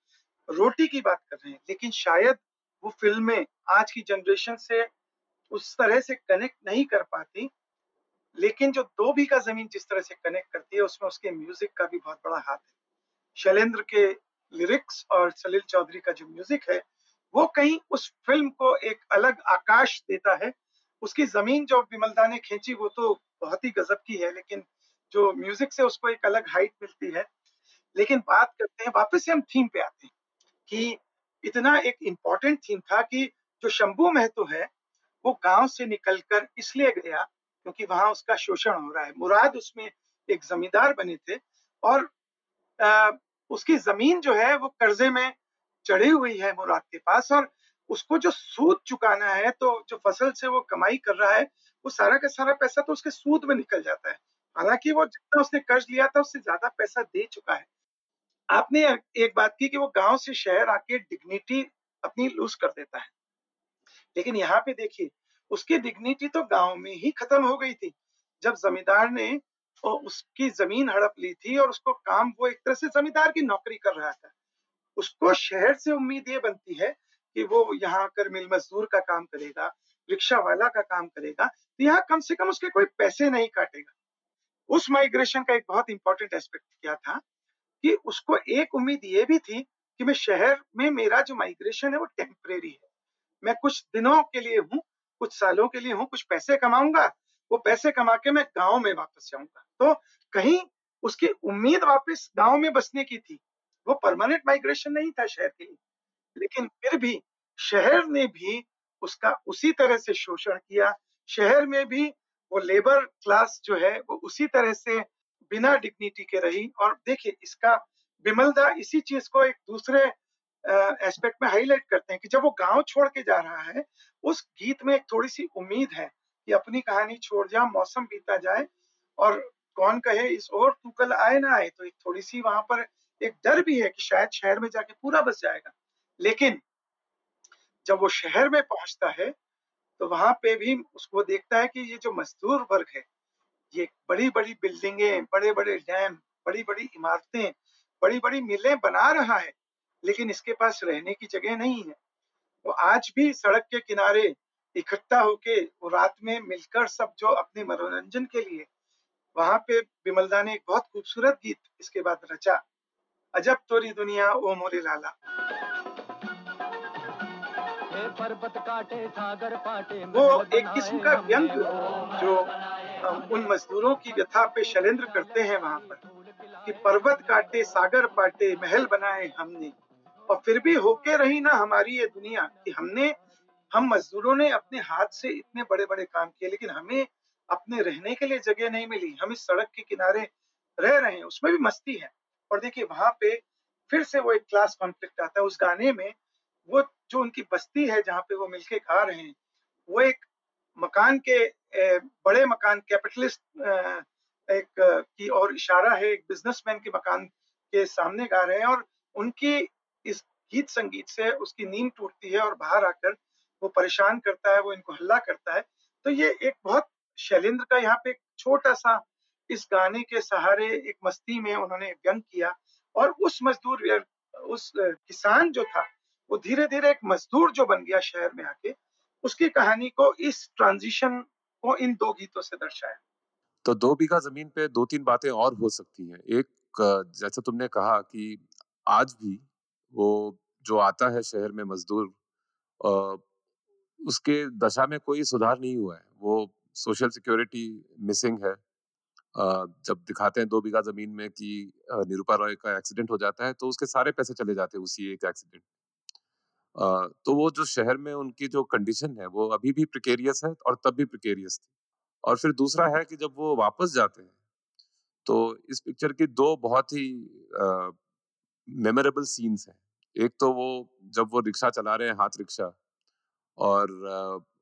रोटी की बात कर रहे हैं लेकिन शायद वो फ़िल्में आज की जनरेशन से उस तरह से कनेक्ट नहीं कर पाती लेकिन जो दो का ज़मीन जिस तरह से कनेक्ट करती है, उसमें उसके म्यूज़िक का भी बहुत बड़ा हाथ है। शैलेंद्र के लिरिक्स और सलील चौधरी का जो म्यूज़िक है, वो कहीं उस फ़िल्म को एक अलग आकाश देता है। उसकी ज़मीन जो विमलदा ने खींची, वो तो बहुत ही गजब की है, लेकिन जो म्यूज़िक से उसको एक अलग हाइट मिलती है। लेकिन बात करते हैं, वापस से हम थीम पे आते हैं कि इतना एक इंपॉर्टेंट थीम था कि जो शंभू महतो है, वो गाँव से निकलकर इसलिए गया क्योंकि वहाँ उसका शोषण हो रहा है। मुराद उसमें एक जमींदार बने थे और आ, उसकी ज़मीन जो है वो कर्जे में चढ़ी हुई है मुराद के पास और उसको जो सूद चुकाना है तो जो फ़सल से वो कमाई कर रहा है वो सारा का सारा पैसा तो उसके सूद में निकल जाता है। हालाँकि वो जितना उसने कर्ज लिया था उससे ज़्यादा पैसा दे चुका है। आपने एक बात की कि वो गाँव से शहर आके डिग्निटी अपनी लूज कर देता है। लेकिन यहाँ पे देखिए उसकी डिग्निटी तो गाँव में ही खत्म हो गई थी। जब जमींदार ने उसकी ज़मीन हड़प ली थी और उसको काम वो एक तरह से जमींदार की नौकरी कर रहा था, उसको शहर से उम्मीद ये बनती है कि वो यहाँ कर मिल मजदूर का काम करेगा, रिक्शा वाला का काम करेगा तो यहाँ कम से कम उसके कोई पैसे नहीं काटेगा। उस माइग्रेशन का एक बहुत इंपॉर्टेंट एस्पेक्ट क्या था कि उसको एक उम्मीद ये भी थी कि मैं शहर में मेरा जो माइग्रेशन है वो टेम्परेरी है। मैं कुछ दिनों के लिए हूँ कुछ सालों के लिए हूँ, कुछ पैसे कमाऊँगा, वो पैसे कमा के मैं गाँव में वापस जाऊँगा। तो कहीं उसकी उम्मीद वापस गाँव में बसने की थी, वो परमानेंट माइग्रेशन नहीं था शहर के लिए। लेकिन फिर भी शहर ने भी उसका उसी तरह से शोषण किया, शहर में भी वो लेबर क्लास जो है, वो उसी तरह से बिना डिग्निटी के रही। और देखिए, इसका विमलदा इसी चीज़ को एक दूसरे एस्पेक्ट में हाईलाइट करते हैं कि जब वो गाँव छोड़ के जा रहा है, उस गीत में एक थोड़ी सी उम्मीद है कि अपनी कहानी छोड़ जा मौसम बीता जाए और कौन कहे इस और तू कल आए ना आए। तो एक थोड़ी सी वहाँ पर एक डर भी है कि शायद शहर में जाके पूरा बस जाएगा। लेकिन जब वो शहर में पहुँचता है तो वहाँ पे भी उसको देखता है कि ये जो मजदूर वर्ग है, ये बड़ी बड़ी बिल्डिंगे बड़े बड़े डैम बड़ी बड़ी इमारतें बड़ी बड़ी मिलें बना रहा है। लेकिन इसके पास रहने की जगह नहीं है। वो आज भी सड़क के किनारे इकट्ठा होके वो रात में मिलकर सब जो अपने मनोरंजन के लिए वहाँ पे बिमलदा ने एक बहुत खूबसूरत गीत इसके बाद रचा अजब तोरी दुनिया ओ मोरे लाला। पर्वत काटे सागर पाटे वो एक किस्म का व्यंग जो उन मजदूरों की व्यथा पे शैलेंद्र करते हैं वहाँ पर कि पर्वत काटे सागर पाटे महल बनाए हमने। और फिर भी होके रही ना हमारी ये दुनिया कि हमने, हम मजदूरों ने अपने हाथ से इतने बड़े बड़े काम किए, लेकिन हमें अपने रहने के लिए जगह नहीं मिली। हम इस सड़क के किनारे रह रहे हैं, उसमें भी मस्ती है। और देखिए, वहाँ पे फिर से वो एक क्लास कॉन्फ्लिक्ट आता है। उस गाने में वो जो उनकी बस्ती है, जहाँ पे वो मिलके गा रहे हैं, वो एक मकान के बड़े मकान कैपिटलिस्ट एक, की और इशारा है, एक बिजनेसमैन के मकान के सामने गा रहे हैं और उनकी इस गीत संगीत से उसकी नींद टूटती है और बाहर आकर वो परेशान करता है, वो इनको हल्ला करता है। तो ये एक बहुत शैलेंद्र का यहाँ पे छोटा सा इस गाने के सहारे एक मस्ती में उन्होंने व्यंग किया और उस मजदूर उस किसान जो था, वो धीरे धीरे एक मजदूर जो बन गया शहर में आके, उसकी कहानी को इस ट्रांजिशन को इन दो गीतों से दर्शाया। तो दो बीघा ज़मीन पे दो तीन बातें और हो सकती हैं। एक जैसे तुमने कहा कि आज भी वो जो आता है शहर में मजदूर उसके दशा में कोई सुधार नहीं हुआ है। वो सोशल सिक्योरिटी मिसिंग है। जब दिखाते हैं दो बीघा ज़मीन में कि निरूपा रॉय का एक्सीडेंट हो जाता है तो उसके सारे पैसे चले जाते हैं उसी एक एक्सीडेंट तो वो जो शहर में उनकी जो कंडीशन है, वो अभी भी प्रिकेरियस है और तब भी प्रिकेरियस थी। और फिर दूसरा है कि जब वो वापस जाते हैं तो इस पिक्चर की दो बहुत ही मेमोरेबल सीन्स हैं। एक तो वो जब वो रिक्शा चला रहे हैं, हाथ रिक्शा और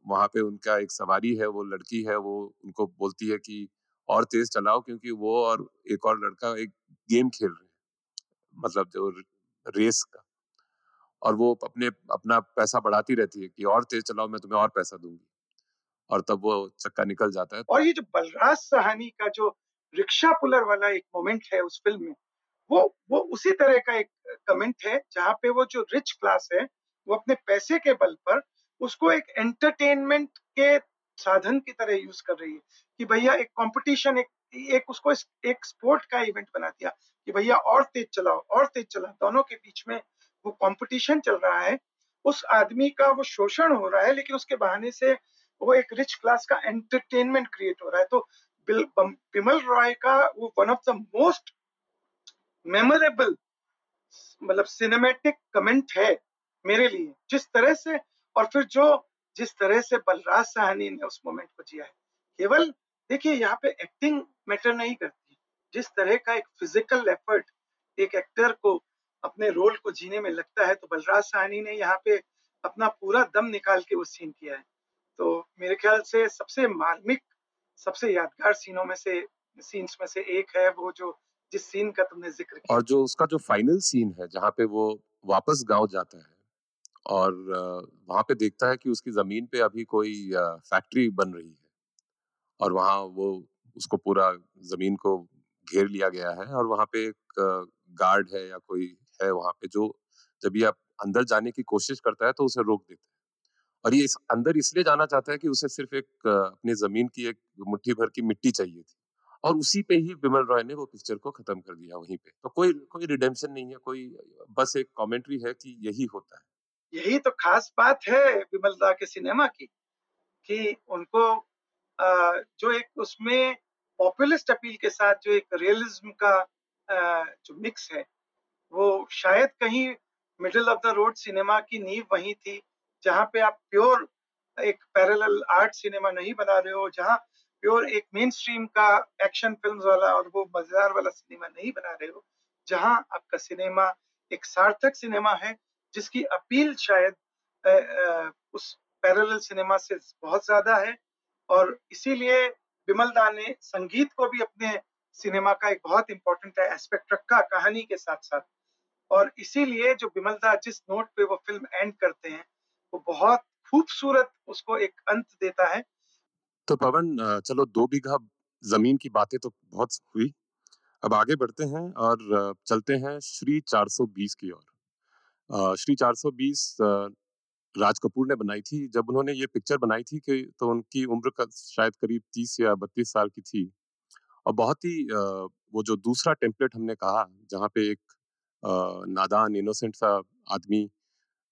वहाँ पे उनका एक सवारी है, वो लड़की है, वो उनको बोलती है कि और तेज चलाओ क्योंकि वो और एक और लड़का एक गेम खेल रहे हैं मतलब जो रेस का और वो अपने, अपना पैसा बढ़ाती रहती है कि और तेज चलाओ, मैं तुम्हें और पैसा दूँगी और तब वो चक्का निकल जाता है। और ये जो बलराज सहानी का जो रिक्शा पुलर वाला एक मोमेंट है उस फ़िल्म में वो वो उसी तरह का एक कमेंट है, जहाँ पे वो जो रिच क्लास है, वो अपने पैसे के बल पर उसको एक एंटरटेनमेंट के साधन की तरह यूज़ कर रही है कि भैया एक कंपटीशन एक एक उसको एक स्पोर्ट का इवेंट बना दिया कि भैया और तेज चलाओ, और तेज चलाओ। दोनों के बीच में वो कंपटीशन चल रहा है। उस आदमी का वो शोषण हो रहा है, लेकिन उसके बहाने से वो एक रिच क्लास का एंटरटेनमेंट क्रिएट हो रहा है। तो बिमल रॉय का वो one of the most memorable मतलब सिनेमेटिक कमेंट है मेरे लिए। जिस तरह से, और फिर जो, जिस तरह से बलराज साहनी ने उस मोमेंट को जिया है। केवल, देखिए, यहाँ पे एक्टिंग मैटर नहीं करती जिस तरह का एक फ़िज़िकल एफर्ट एक एक्टर को अपने रोल को जीने में लगता है तो बलराज साहनी ने यहाँ पे अपना पूरा दम निकाल के वो सीन किया है। तो मेरे ख्याल से सबसे मार्मिक, सबसे यादगार सीनों में से सीन्स में से एक है वो जो जिस सीन का तुमने ज़िक्र किया। और जो उसका जो फाइनल सीन है, जहाँ पे वो वापस गाँव जाता है और वहाँ पे देखता है कि उसकी ज़मीन पे अभी कोई फैक्ट्री बन रही है और वहाँ वो, उसको पूरा ज़मीन को घेर लिया गया है और वहाँ पे एक गार्ड है या कोई है वहाँ पे जो जब ये अंदर जाने की कोशिश करता है तो उसे रोक देता है। और ये इस, अंदर इसलिए जाना चाहता है कि उसे सिर्फ़ एक अपनी ज़मीन की एक मुट्ठी भर की मिट्टी चाहिए थी। और उसी पे ही विमल रॉय ने वो पिक्चर को खत्म कर दिया वहीं पे। तो कोई कोई रिडेम्पशन नहीं है, कोई बस एक कमेंट्री है कि यही होता है। यही तो खास बात है विमल दा के सिनेमा की, कि उनको जो एक उसमें पॉपुलिस्ट अपील के साथ जो एक रियलिज्म का जो मिक्स है, वो शायद कहीं middle of the road cinema की नींव वही थी, जहाँ पे आप प्योर एक पैरेलल आर्ट सिनेमा नहीं बना रहे हो, जहाँ प्योर एक मेन स्ट्रीम का एक्शन फ़िल्म वाला और वो मज़ेदार वाला सिनेमा नहीं बना रहे हो जहाँ आपका सिनेमा एक सार्थक सिनेमा है जिसकी अपील शायद आ, आ, उस पैरेलल सिनेमा से बहुत ज़्यादा है। और इसीलिए विमल दा ने संगीत को भी अपने सिनेमा का एक बहुत इंपॉर्टेंट एस्पेक्ट रखा कहानी के साथ साथ और इसीलिए जो विमल दा जिस नोट पे वो फ़िल्म एंड करते हैं वो बहुत खूबसूरत उसको एक अंत देता है। तो पवन चलो दो बीघा ज़मीन की बातें तो बहुत हुई। अब आगे बढ़ते हैं और चलते हैं श्री 420 की ओर। श्री 420 राज कपूर ने बनाई थी। जब उन्होंने ये पिक्चर बनाई थी कि तो उनकी उम्र का शायद करीब तीस या बत्तीस साल की थी। और बहुत ही वो जो दूसरा टेम्पलेट हमने कहा, जहाँ पे एक नादान, इनोसेंट सा आदमी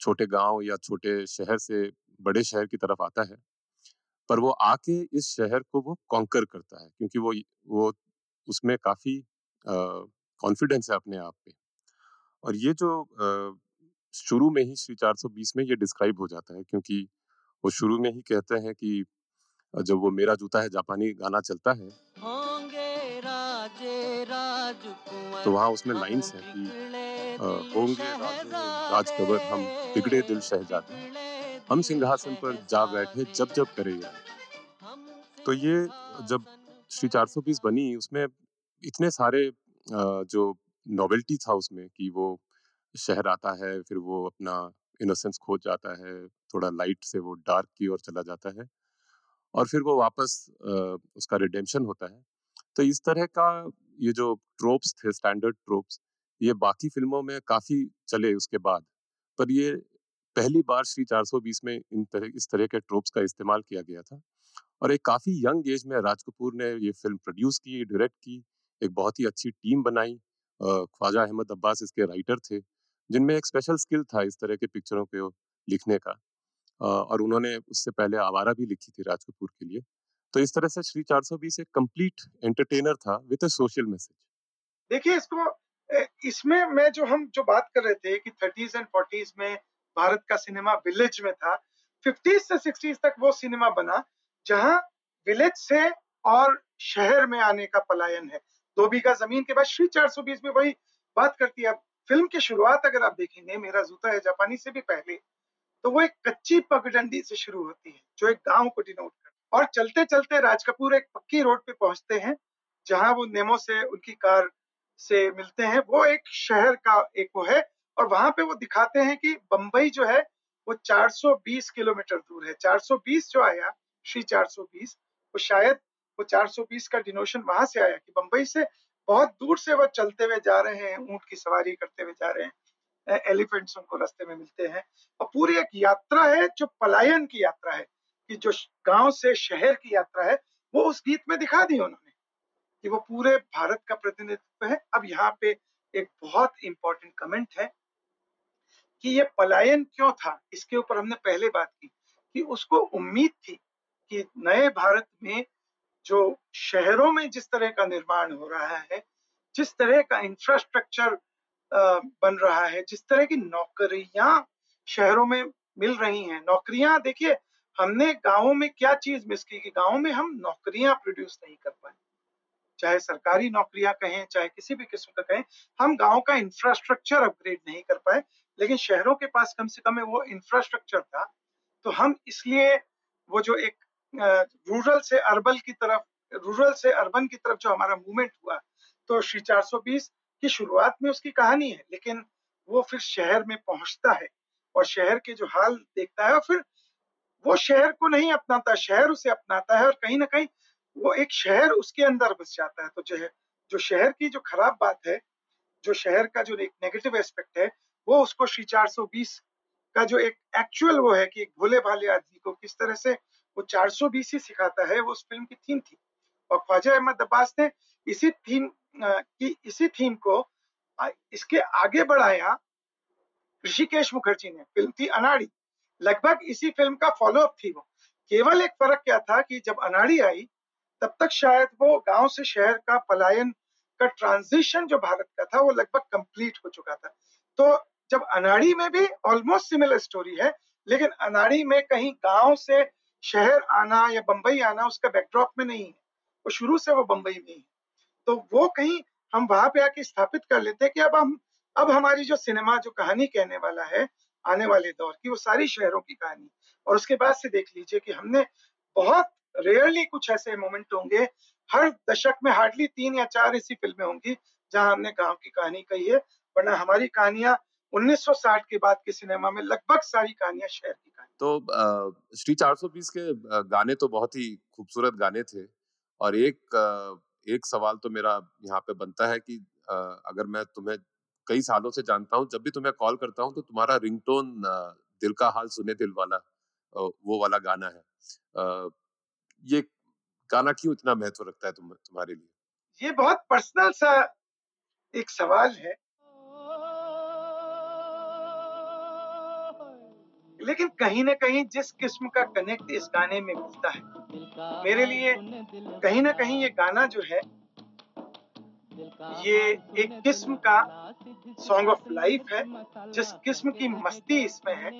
छोटे गाँव या छोटे शहर से बड़े शहर की तरफ़ आता है पर वो आके इस शहर को वो कॉन्कर करता है क्योंकि वो वो उसमें काफ़ी कॉन्फिडेंस है अपने आप पे। और ये जो शुरू में ही श्री 420 में ये डिस्क्राइब हो जाता है क्योंकि वो शुरू में ही कहते हैं कि जब वो मेरा जूता है जापानी गाना चलता है तो वहाँ उसमें लाइंस हैं कि होंगे राज हम बिगड़े दिल शहजादे। हम सिंहासन पर जा बैठे जब जब करे तो ये जब श्री 420 बनी, उसमें इतने सारे जो नॉवेल्टी था उसमें कि वो शहर आता है, फिर वो अपना इनोसेंस खोज जाता है, थोड़ा लाइट से वो डार्क की ओर चला जाता है, और फिर वो वापस उसका रिडेम्पशन होता है। तो इस तरह का ये जो ट्रोप्स थे स्टैंडर्ड ट्रोप्स ये बाकी फ़िल्मों में काफ़ी चले उसके बाद। पर ये पहली बार श्री 420 में इन तरह, इस तरह के ट्रोप्स का इस्तेमाल किया गया था। और एक काफ़ी यंग एज में राज कपूर ने ये फ़िल्म प्रोड्यूस की, डायरेक्ट की, एक बहुत ही अच्छी टीम बनाई। ख्वाजा अहमद अब्बास इसके राइटर थे, जिनमें एक स्पेशल स्किल था इस तरह के पिक्चरों पे लिखने का। और उन्होंने उससे पहले आवारा भी लिखी थी राज कपूर के लिए। तो इस तरह से श्री 420 एक कंप्लीट एंटरटेनर था विद सोशल मैसेज। देखिए, इसको इसमें मैं जो हम जो बात कर रहे थे कि थर्टीज एंड फोर्टीज में भारत का सिनेमा विलेज में था। फिफ्टीज से सिक्सटीज तक वो सिनेमा बना, जहाँ विलेज से और शहर में आने का पलायन है। दो बीघा ज़मीन के बाद श्री 420 में वही बात करती है। फ़िल्म की शुरुआत अगर आप देखेंगे, मेरा जूता है जापानी से भी पहले तो वो एक कच्ची पगडंडी से शुरू होती है, जो एक गाँव को डिनोट कर और चलते चलते राज कपूर एक पक्की रोड पे पहुँचते हैं, जहाँ वो नेमो से उनकी कार से मिलते हैं। वो एक शहर का, एक वो है और वहाँ पे वो दिखाते हैं कि बंबई जो है, वो 420 किलोमीटर दूर है। 420 जो आया, श्री 420 वो शायद वो 420 का डिनोशन वहाँ से आया कि बंबई से बहुत दूर से वो चलते हुए जा रहे हैं, ऊँट की सवारी करते हुए जा रहे हैं एलिफेंट्स उनको रास्ते में मिलते हैं। और पूरी एक यात्रा है, जो पलायन की यात्रा है, कि जो गाँव से शहर की यात्रा है, वो उस गीत में दिखा दी उन्होंने, कि वो पूरे भारत का प्रतिनिधित्व है। अब यहाँ पे एक बहुत इंपॉर्टेंट कमेंट है कि ये पलायन क्यों था? इसके ऊपर हमने पहले बात की कि उसको उम्मीद थी कि नए भारत में जो शहरों में जिस तरह का निर्माण हो रहा है, जिस तरह का इंफ्रास्ट्रक्चर बन रहा है, जिस तरह की नौकरियाँ शहरों में मिल रही हैं। नौकरियाँ, देखिए, हमने गाँवों में क्या चीज़ मिस की कि गाँवों में हम नौकरियाँ प्रोड्यूस नहीं कर पाए। चाहे सरकारी नौकरियाँ कहें, चाहे किसी भी किस्म का कहें, हम गाँव का इंफ्रास्ट्रक्चर अपग्रेड नहीं कर पाए। लेकिन शहरों के पास कम से कम वो इंफ्रास्ट्रक्चर था तो हम इसलिए वो जो एक रूरल से अर्बन की तरफ़ रूरल से अर्बन की तरफ़ जो हमारा मूवमेंट हुआ तो श्री 420 की शुरुआत में उसकी कहानी है, लेकिन वो फिर शहर में पहुँचता है और शहर के जो हाल देखता है और फिर वो शहर को नहीं अपनाता, शहर उसे अपनाता है और कहीं ना कहीं वो एक शहर उसके अंदर बस जाता है। तो जो है, जो शहर की जो खराब बात है, जो शहर का जो एक नेगेटिव एस्पेक्ट है वो उसको श्री 420 का जो एक एक्चुअल वो है कि एक भोले भाले आदमी को किस तरह से वो 420 ही सिखाता है, वो उस फ़िल्म की थीम थी। और ख्वाजा अहमद अब्बास ने इसी थीम की इसी थीम को इसके आगे बढ़ाया ऋषिकेश मुखर्जी ने। फ़िल्म थी अनाड़ी। लगभग इसी फ़िल्म का फॉलो अप थी वो। केवल एक फ़र्क क्या था कि जब अनाड़ी आई, तब तक शायद वो गाँव से शहर का पलायन का ट्रांजिशन जो भारत का था, वो लगभग कंप्लीट हो चुका था। तो जब अनाड़ी में भी ऑलमोस्ट सिमिलर स्टोरी है, लेकिन अनाड़ी में कहीं गाँव से शहर आना या बंबई आना उसका बैकड्रॉप में नहीं है, वो शुरू से वो बंबई में ही तो वो कहीं हम वहाँ पे आके स्थापित कर लेते हैं कि अब हम, अब हमारी जो सिनेमा जो कहानी कहने वाला है, आने वाले दौर की, वो सारी शहरों की कहानी। और उसके बाद से देख लीजिए कि हमने बहुत रेयरली कुछ ऐसे मोमेंट होंगे, हर दशक में हार्डली तीन या चार ऐसी फ़िल्में होंगी, जहाँ हमने गाँव की कहानी कही है, वरना हमारी कहानियाँ 1960 के बाद के सिनेमा में लगभग सारी कहानियाँ शहर की कहानी तो श्री 420 के गाने तो बहुत ही खूबसूरत गाने थे और एक एक सवाल तो मेरा यहाँ पे बनता है कि अगर मैं तुम्हें कई सालों से जानता हूँ जब भी तुम्हें कॉल करता हूँ तो तुम्हारा रिंगटोन दिल का हाल सुने दिल वाला वो वाला गाना है। ये गाना क्यों इतना महत्व रखता है तुम तुम्हारे लिए? ये बहुत पर्सनल सा एक सवाल है। लेकिन कहीं ना कहीं जिस किस्म का कनेक्ट इस गाने में मिलता है, मेरे लिए कहीं ना कहीं ये गाना जो है, ये एक किस्म का सॉन्ग ऑफ़ लाइफ है, जिस किस्म की मस्ती इसमें है।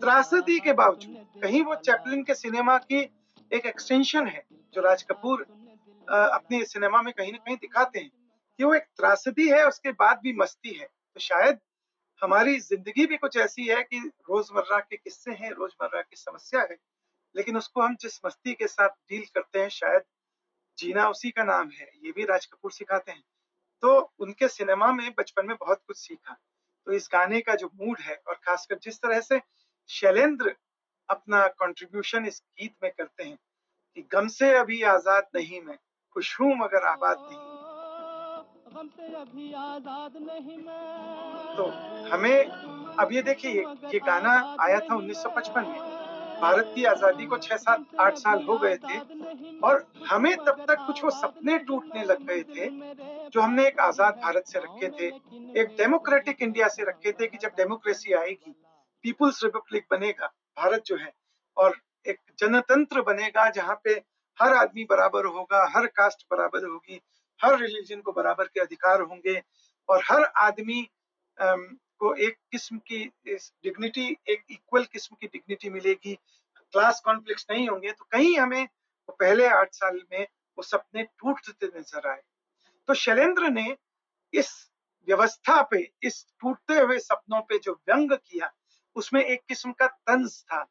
त्रासदी के बावजूद कहीं वो चैपलिन के सिनेमा की एक एक्सटेंशन है, जो राज कपूर अपने सिनेमा में कहीं ना कहीं दिखाते हैं कि वो एक त्रासदी है, उसके बाद भी मस्ती है। तो शायद हमारी ज़िंदगी भी कुछ ऐसी है कि रोज़मर्रा के किस्से हैं, रोज़मर्रा की समस्या है, लेकिन उसको हम जिस मस्ती के साथ डील करते हैं, शायद जीना उसी का नाम है, ये भी राज कपूर सिखाते हैं। तो उनके सिनेमा में बचपन में बहुत कुछ सीखा। तो इस गाने का जो मूड है और खासकर जिस तरह से शैलेंद्र अपना कंट्रीब्यूशन इस गीत में करते हैं कि गम से अभी आज़ाद नहीं मैं, खुश हूँ मगर आबाद नहीं। तो हमें अब ये देखिए, ये गाना आया था 1955 में। भारत की आज़ादी को छह सात, आठ साल हो गए थे और हमें तब तक कुछ वो सपने टूटने लग गए थे जो हमने एक आज़ाद भारत से रखे थे, एक डेमोक्रेटिक इंडिया से रखे थे कि जब डेमोक्रेसी आएगी, पीपुल्स रिपब्लिक बनेगा, भारत जो है, और एक जनतंत्र बनेगा जहाँ पे हर आदमी बराबर होगा, हर कास्ट बराबर होगी हर रिलीजन को बराबर के अधिकार होंगे और हर आदमी को एक किस्म की डिग्निटी एक इक्वल किस्म की डिग्निटी मिलेगी। क्लास कॉन्फ्लिक्ट नहीं होंगे तो कहीं हमें पहले आठ साल में वो सपने टूटते नज़र आए। तो शैलेंद्र ने इस व्यवस्था पे, इस टूटते हुए सपनों पे जो व्यंग किया, उसमें एक किस्म का तंज था।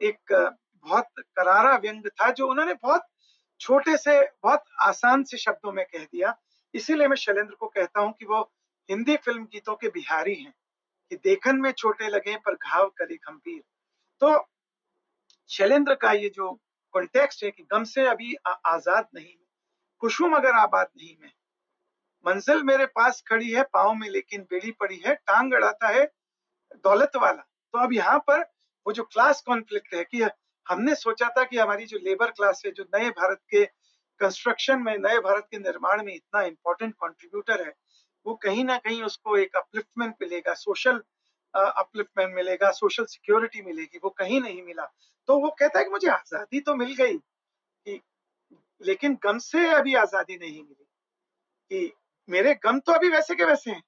एक बहुत करारा व्यंग था जो उन्होंने बहुत छोटे से बहुत आसान से शब्दों में कह दिया। इसीलिए मैं शैलेंद्र को कहता हूँ कि वो हिंदी फ़िल्म गीतों के बिहारी हैं कि देखन में छोटे लगे पर घाव करे गंभीर तो शैलेंद्र का ये जो कॉन्टेक्स्ट है कि गम से अभी आ, आज़ाद नहीं खुशू मगर आबाद नहीं मैं मंजिल मेरे पास खड़ी है पाओ में लेकिन बेड़ी पड़ी है टांग अड़ाता है दौलत वाला। तो अब यहाँ पर वो जो क्लास कॉन्फ्लिक्ट है कि हमने सोचा था कि हमारी जो लेबर क्लास है, जो नए भारत के कंस्ट्रक्शन में, नए भारत के निर्माण में इतना इम्पोर्टेंट कंट्रीब्यूटर है, वो कहीं ना कहीं उसको एक अपलिफ्टमेंट मिलेगा सोशल अपलिफ्टमेंट मिलेगा सोशल सिक्योरिटी मिलेगी, वो कहीं नहीं मिला। तो वो कहता है कि मुझे आज़ादी तो मिल गई, कि लेकिन गम से अभी आज़ादी नहीं मिली, कि मेरे गम तो अभी वैसे के वैसे हैं,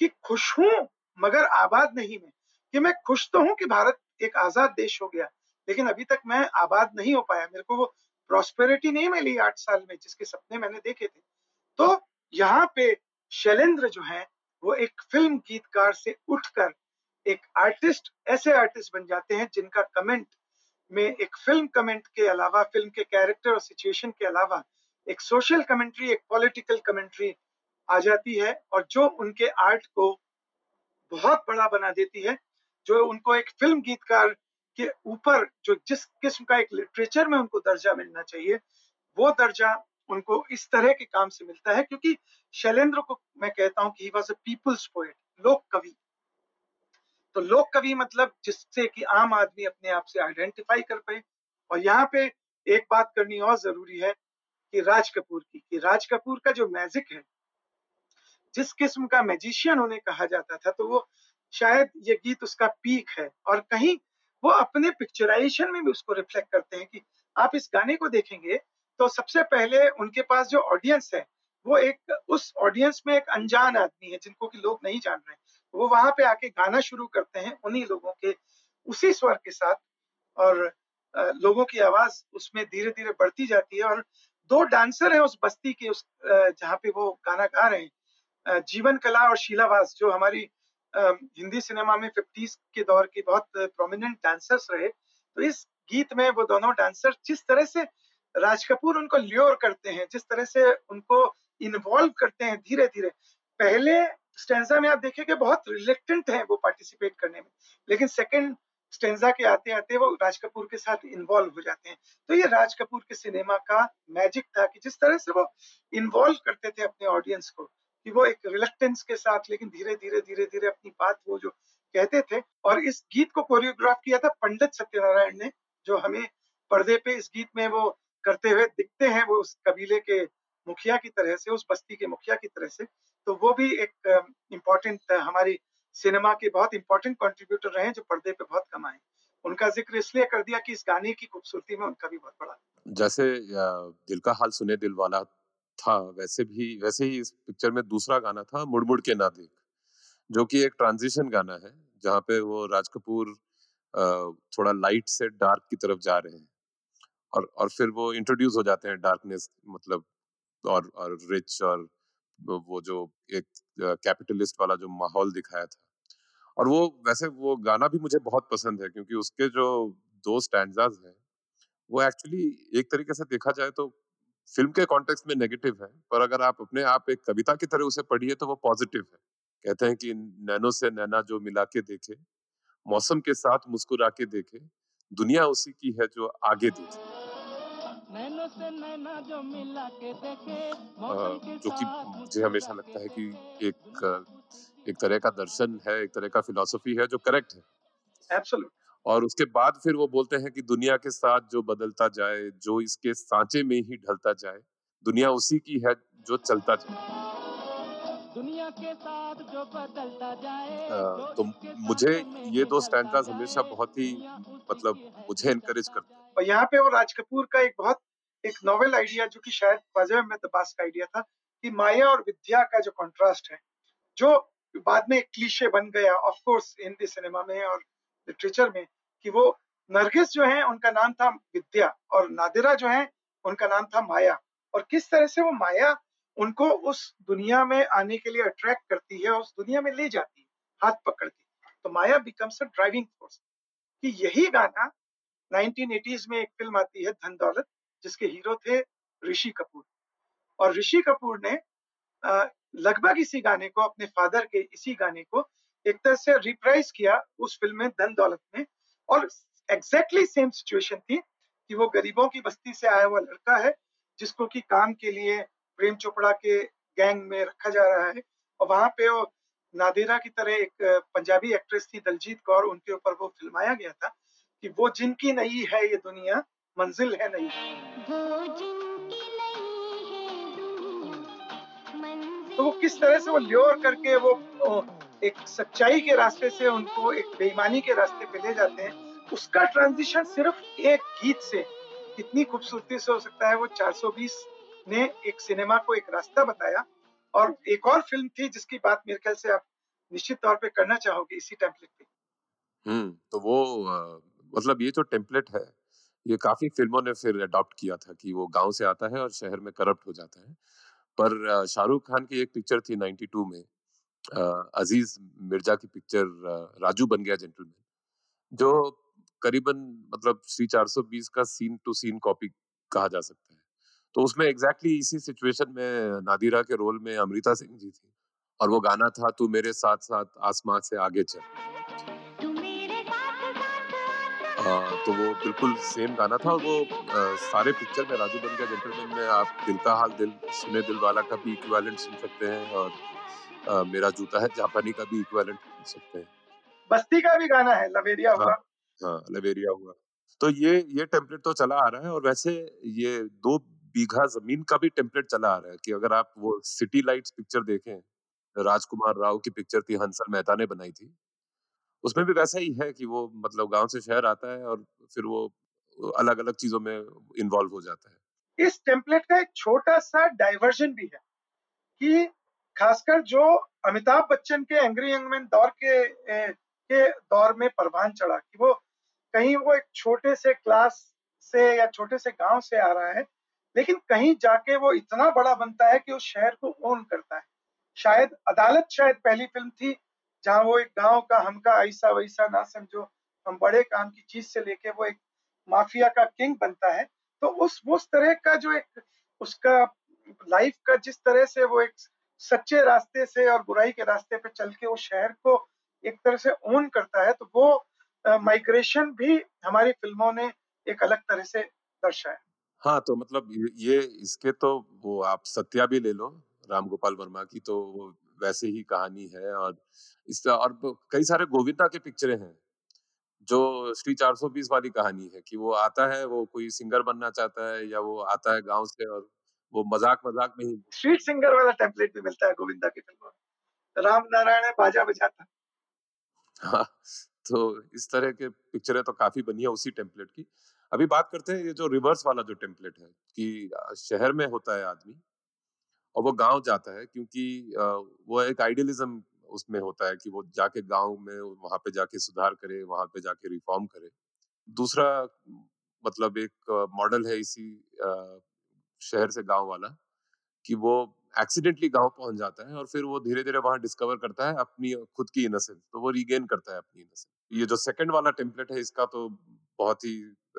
कि खुश हूँ मगर आबाद नहीं मैं, कि मैं खुश तो हूँ कि भारत एक आज़ाद देश हो गया। लेकिन अभी तक मैं आबाद नहीं हो पाया। मेरे को वो प्रॉस्पेरिटी नहीं मिली आठ साल में, जिसके सपने मैंने देखे थे। तो यहाँ पे शैलेंद्र जो है, वो एक फ़िल्म गीतकार से उठकर एक आर्टिस्ट ऐसे आर्टिस्ट बन जाते हैं जिनका कमेंट में एक फ़िल्म कमेंट के अलावा फ़िल्म के कैरेक्टर और सिचुएशन के अलावा एक सोशल कमेंट्री एक पॉलिटिकल कमेंट्री आ जाती है और जो उनके आर्ट को बहुत बड़ा बना देती है, जो उनको एक फ़िल्म गीतकार के ऊपर जो जिस किस्म का एक लिटरेचर में उनको दर्जा मिलना चाहिए, वो दर्जा उनको इस तरह के काम से मिलता है, क्योंकि शैलेंद्र को मैं कहता हूँ कि he was a people's poet लोक कवि। तो लोक कवि मतलब जिससे कि आम आदमी अपने आप से आइडेंटिफाई कर पाए। और यहाँ पे एक बात करनी और ज़रूरी है कि राज कपूर की, कि राज कपूर का जो मैजिक है, जिस किस्म का मैजिशियन उन्हें कहा जाता था तो वो शायद ये गीत उसका पीक है। और कहीं वो अपने पिक्चराइजेशन में भी उसको रिफ्लेक्ट करते हैं कि आप इस गाने को देखेंगे तो सबसे पहले उनके पास जो ऑडियंस है, वो एक, उस ऑडियंस में एक अनजान आदमी है जिनको कि लोग नहीं जान रहे वो वहाँ पे आके गाना शुरू करते हैं उन्हीं लोगों के, उसी स्वर के साथ और लोगों की आवाज़ उसमें धीरे धीरे बढ़ती जाती है और दो डांसर हैं उस बस्ती के उस जहाँ पे वो गाना गा रहे हैं जीवन कला और शीलावास जो हमारी हिंदी सिनेमा में फिफ्टीज के दौर के बहुत प्रोमिनेंट डांसर्स रहे। तो इस गीत में वो दोनों डांसर जिस तरह से राज कपूर उनको ल्योर करते हैं, जिस तरह से उनको इन्वॉल्व करते हैं धीरे धीरे पहले स्टेंजा में आप देखेंगे बहुत रिलेक्टेंट है वो पार्टिसिपेट करने में। लेकिन सेकंड स्टेंजा के आते आते वो राज कपूर के साथ इन्वॉल्व हो जाते हैं। तो ये राज कपूर के सिनेमा का मैजिक था कि जिस तरह से वो इन्वॉल्व करते थे अपने ऑडियंस को। कि वो एक रिलेक्टेंस के साथ, लेकिन धीरे धीरे धीरे धीरे अपनी बात वो जो कहते थे, और इस गीत को कोरियोग्राफ किया था पंडित सत्यनारायण ने, जो हमें पर्दे पे इस गीत में वो करते हुए दिखते हैं, वो उस कबीले के मुखिया की तरह से, उस बस्ती के मुखिया की तरह से। तो वो भी एक इम्पोर्टेंट हमारी सिनेमा के बहुत इंपॉर्टेंट कंट्रीब्यूटर रहे जो पर्दे पे बहुत कम आए। उनका ज़िक्र इसलिए कर दिया कि इस गाने की खूबसूरती में उनका भी बहुत बड़ा। जैसे दिल का हाल सुने दिल वाला था, वैसे भी, वैसे ही इस पिक्चर में दूसरा गाना था मुड़ मुड़ के ना देख, जो कि एक ट्रांजिशन गाना है, जहाँ पे वो राज कपूर थोड़ा लाइट से डार्क की तरफ़ जा रहे हैं, और और फिर वो इंट्रोड्यूस हो जाते हैं डार्कनेस मतलब और और रिच और वो जो एक कैपिटलिस्ट वाला जो माहौल दिखाया था, और वो, वैसे वो गाना भी मुझे बहुत पसंद है, क्योंकि उसके जो दो स्टैंडाज हैं, वो एक्चुअली एक तरीके से देखा जाए तो फ़िल्म के कॉन्टेक्स्ट में नेगेटिव है पर अगर आप अपने आप एक कविता की तरह उसे पढ़िए तो वो पॉजिटिव है। कहते हैं कि नैनो से नैना जो मिला के देखे मौसम के साथ मुस्कुरा के देखे दुनिया उसी की है जो आगे देखे। नैनो से नैना जो मिला के देखे जो कि मुझे हमेशा लगता है कि एक एक तरह का दर्शन है एक तरह का फिलॉसफी है जो करेक्ट है। एब्सोल्यूट और उसके बाद फिर वो बोलते हैं कि दुनिया के साथ जो बदलता जाए जो इसके सांचे में ही ढलता जाए दुनिया उसी की है जो चलता जाए। दुनिया के साथ जो बदलता जाए आ, तो मुझे ये दो स्टैंडास हमेशा बहुत ही मतलब मुझे इनकरेज करते हैं। और यहाँ पे वो राज कपूर का एक बहुत एक नॉवेल आइडिया जो कि शायद वाजह में दबास का आइडिया था कि माया और विद्या का जो कॉन्ट्रास्ट है जो बाद में एक क्लीशे बन गया ऑफ़ कोर्स हिंदी सिनेमा में और लिटरेचर में कि वो नरगिस जो है, उनका नाम था विद्या और नादिरा जो है, उनका नाम था माया। और किस तरह से वो माया उनको उस दुनिया में आने के लिए अट्रैक्ट करती है, उस दुनिया में ले जाती है, हाथ पकड़ तो माया बिकम्स अ ड्राइविंग फोर्स कि यही गाना 1980s में एक फ़िल्म आती है, धन दौलत, जिसके हीरो थे ऋषि कपूर। और ऋषि कपूर ने लगभग इसी गाने को, अपने फादर के इसी गाने को एक तरह से रिप्राइज किया उस फ़िल्म में धन दौलत में। और एग्जैक्टली सेम सिचुएशन थी कि वो गरीबों की बस्ती से आया हुआ लड़का है जिसको कि काम के लिए प्रेम चोपड़ा के गैंग में रखा जा रहा है। और वहाँ पे वो नादिरा की तरह एक पंजाबी एक्ट्रेस थी दलजीत कौर उनके ऊपर वो फिल्माया गया था कि वो जिनकी नहीं है ये दुनिया मंजिल है नहीं। तो वो किस तरह से वो ल्योर करके वो एक सच्चाई के रास्ते से उनको एक बेईमानी के रास्ते पे ले जाते हैं। उसका ट्रांजिशन सिर्फ़ एक गीत से कितनी खूबसूरती से हो सकता है वो 420 ने एक सिनेमा को एक रास्ता बताया। और एक और फ़िल्म थी जिसकी बात मेरे ख्याल से आप निश्चित तौर पे करना चाहोगे, इसी टेम्पलेट पे। हम्म तो वो मतलब ये जो टेम्पलेट है, ये काफ़ी फ़िल्मों ने फिर अडॉप्ट किया था कि वो गाँव से आता है और शहर में करप्ट हो जाता है। पर शाहरुख खान की एक पिक्चर थी 92 में अज़ीज़ मिर्ज़ा की पिक्चर राजू बन गया जेंटलमैन जो करीबन मतलब सी 420 का सीन टू सीन कॉपी कहा जा सकता है। तो उसमें एग्जैक्टली exactly इसी सिचुएशन में नादिरा के रोल में अमृता सिंह जी थी और वो गाना था तू मेरे साथ साथ आसमान से आगे चल। आ, तो वो बिल्कुल सेम गाना था और वो आ, सारे पिक्चर में राजू बन गया जेंटलमैन में आप दिल का हाल दिल सुने दिल वाला का भी इक्विवेलेंट सुन सकते हैं और आ, मेरा जूता है जापानी का भी इक्विवेलेंट सुन सकते हैं। बस्ती का भी गाना है लवेरिया हुआ। हाँ, हाँ लवेरिया हुआ। तो ये ये टेम्पलेट तो चला आ रहा है और वैसे ये दो बीघा ज़मीन का भी टेम्पलेट चला आ रहा है कि अगर आप वो सिटी लाइट्स पिक्चर देखें राजकुमार राव की पिक्चर थी हंसल मेहता ने बनाई थी। उसमें भी वैसा ही है कि वो मतलब गाँव से शहर आता है और फिर वो अलग अलग चीज़ों में इन्वॉल्व हो जाता है। इस टेम्पलेट का एक छोटा सा डाइवर्जन भी है कि खासकर जो अमिताभ बच्चन के एंग्री यंग मैन दौर के ए, के दौर में परवान चढ़ा कि वो कहीं वो एक छोटे से क्लास से या छोटे से गाँव से आ रहा है लेकिन कहीं जाके वो इतना बड़ा बनता है कि उस शहर को ओन करता है। शायद अदालत शायद पहली फ़िल्म थी जहाँ वो एक गाँव का हमका ऐसा वैसा ना समझो हम बड़े काम की चीज़ से लेके वो एक माफिया का किंग बनता है। तो उस उस तरह का जो एक उसका लाइफ का जिस तरह से वो एक सच्चे रास्ते से और बुराई के रास्ते पे चल के वो शहर को एक तरह से ओन करता है तो वो माइग्रेशन भी हमारी फ़िल्मों ने एक अलग तरह से दर्शाया। हाँ तो मतलब ये इसके तो वो आप सत्या भी ले लो, राम गोपाल वर्मा की तो वो वैसे ही कहानी है और इस और कई सारे गोविंदा के पिक्चरें हैं, जो श्री 420 वाली कहानी है, कि वो आता है, वो कोई सिंगर बनना चाहता है, या वो आता है गाँव से और वो मज़ाक मज़ाक में ही स्ट्रीट सिंगर वाला टेम्पलेट भी मिलता है गोविंदा की फ़िल्मों में। राम नारायण बाजा बजाता। हाँ तो इस तरह के पिक्चरें तो काफ़ी बनी है उसी टेम्पलेट की। अभी बात करते हैं ये जो रिवर्स वाला जो टेम्पलेट है कि शहर में होता है आदमी और वो गाँव जाता है क्योंकि वो एक आइडियलिज्म उसमें होता है कि वो जाके गाँव में वहाँ पे जाके सुधार करे वहाँ पे जाके रिफॉर्म करे। दूसरा मतलब एक मॉडल है इसी शहर से गाँव वाला, कि वो एक्सीडेंटली गाँव पहुँच जाता है और फिर वो धीरे धीरे वहाँ डिस्कवर करता है अपनी खुद की इनोसेंस तो वो रिगेन करता है अपनी इनोसेंस ये जो सेकंड वाला टेम्पलेट है, इसका तो बहुत ही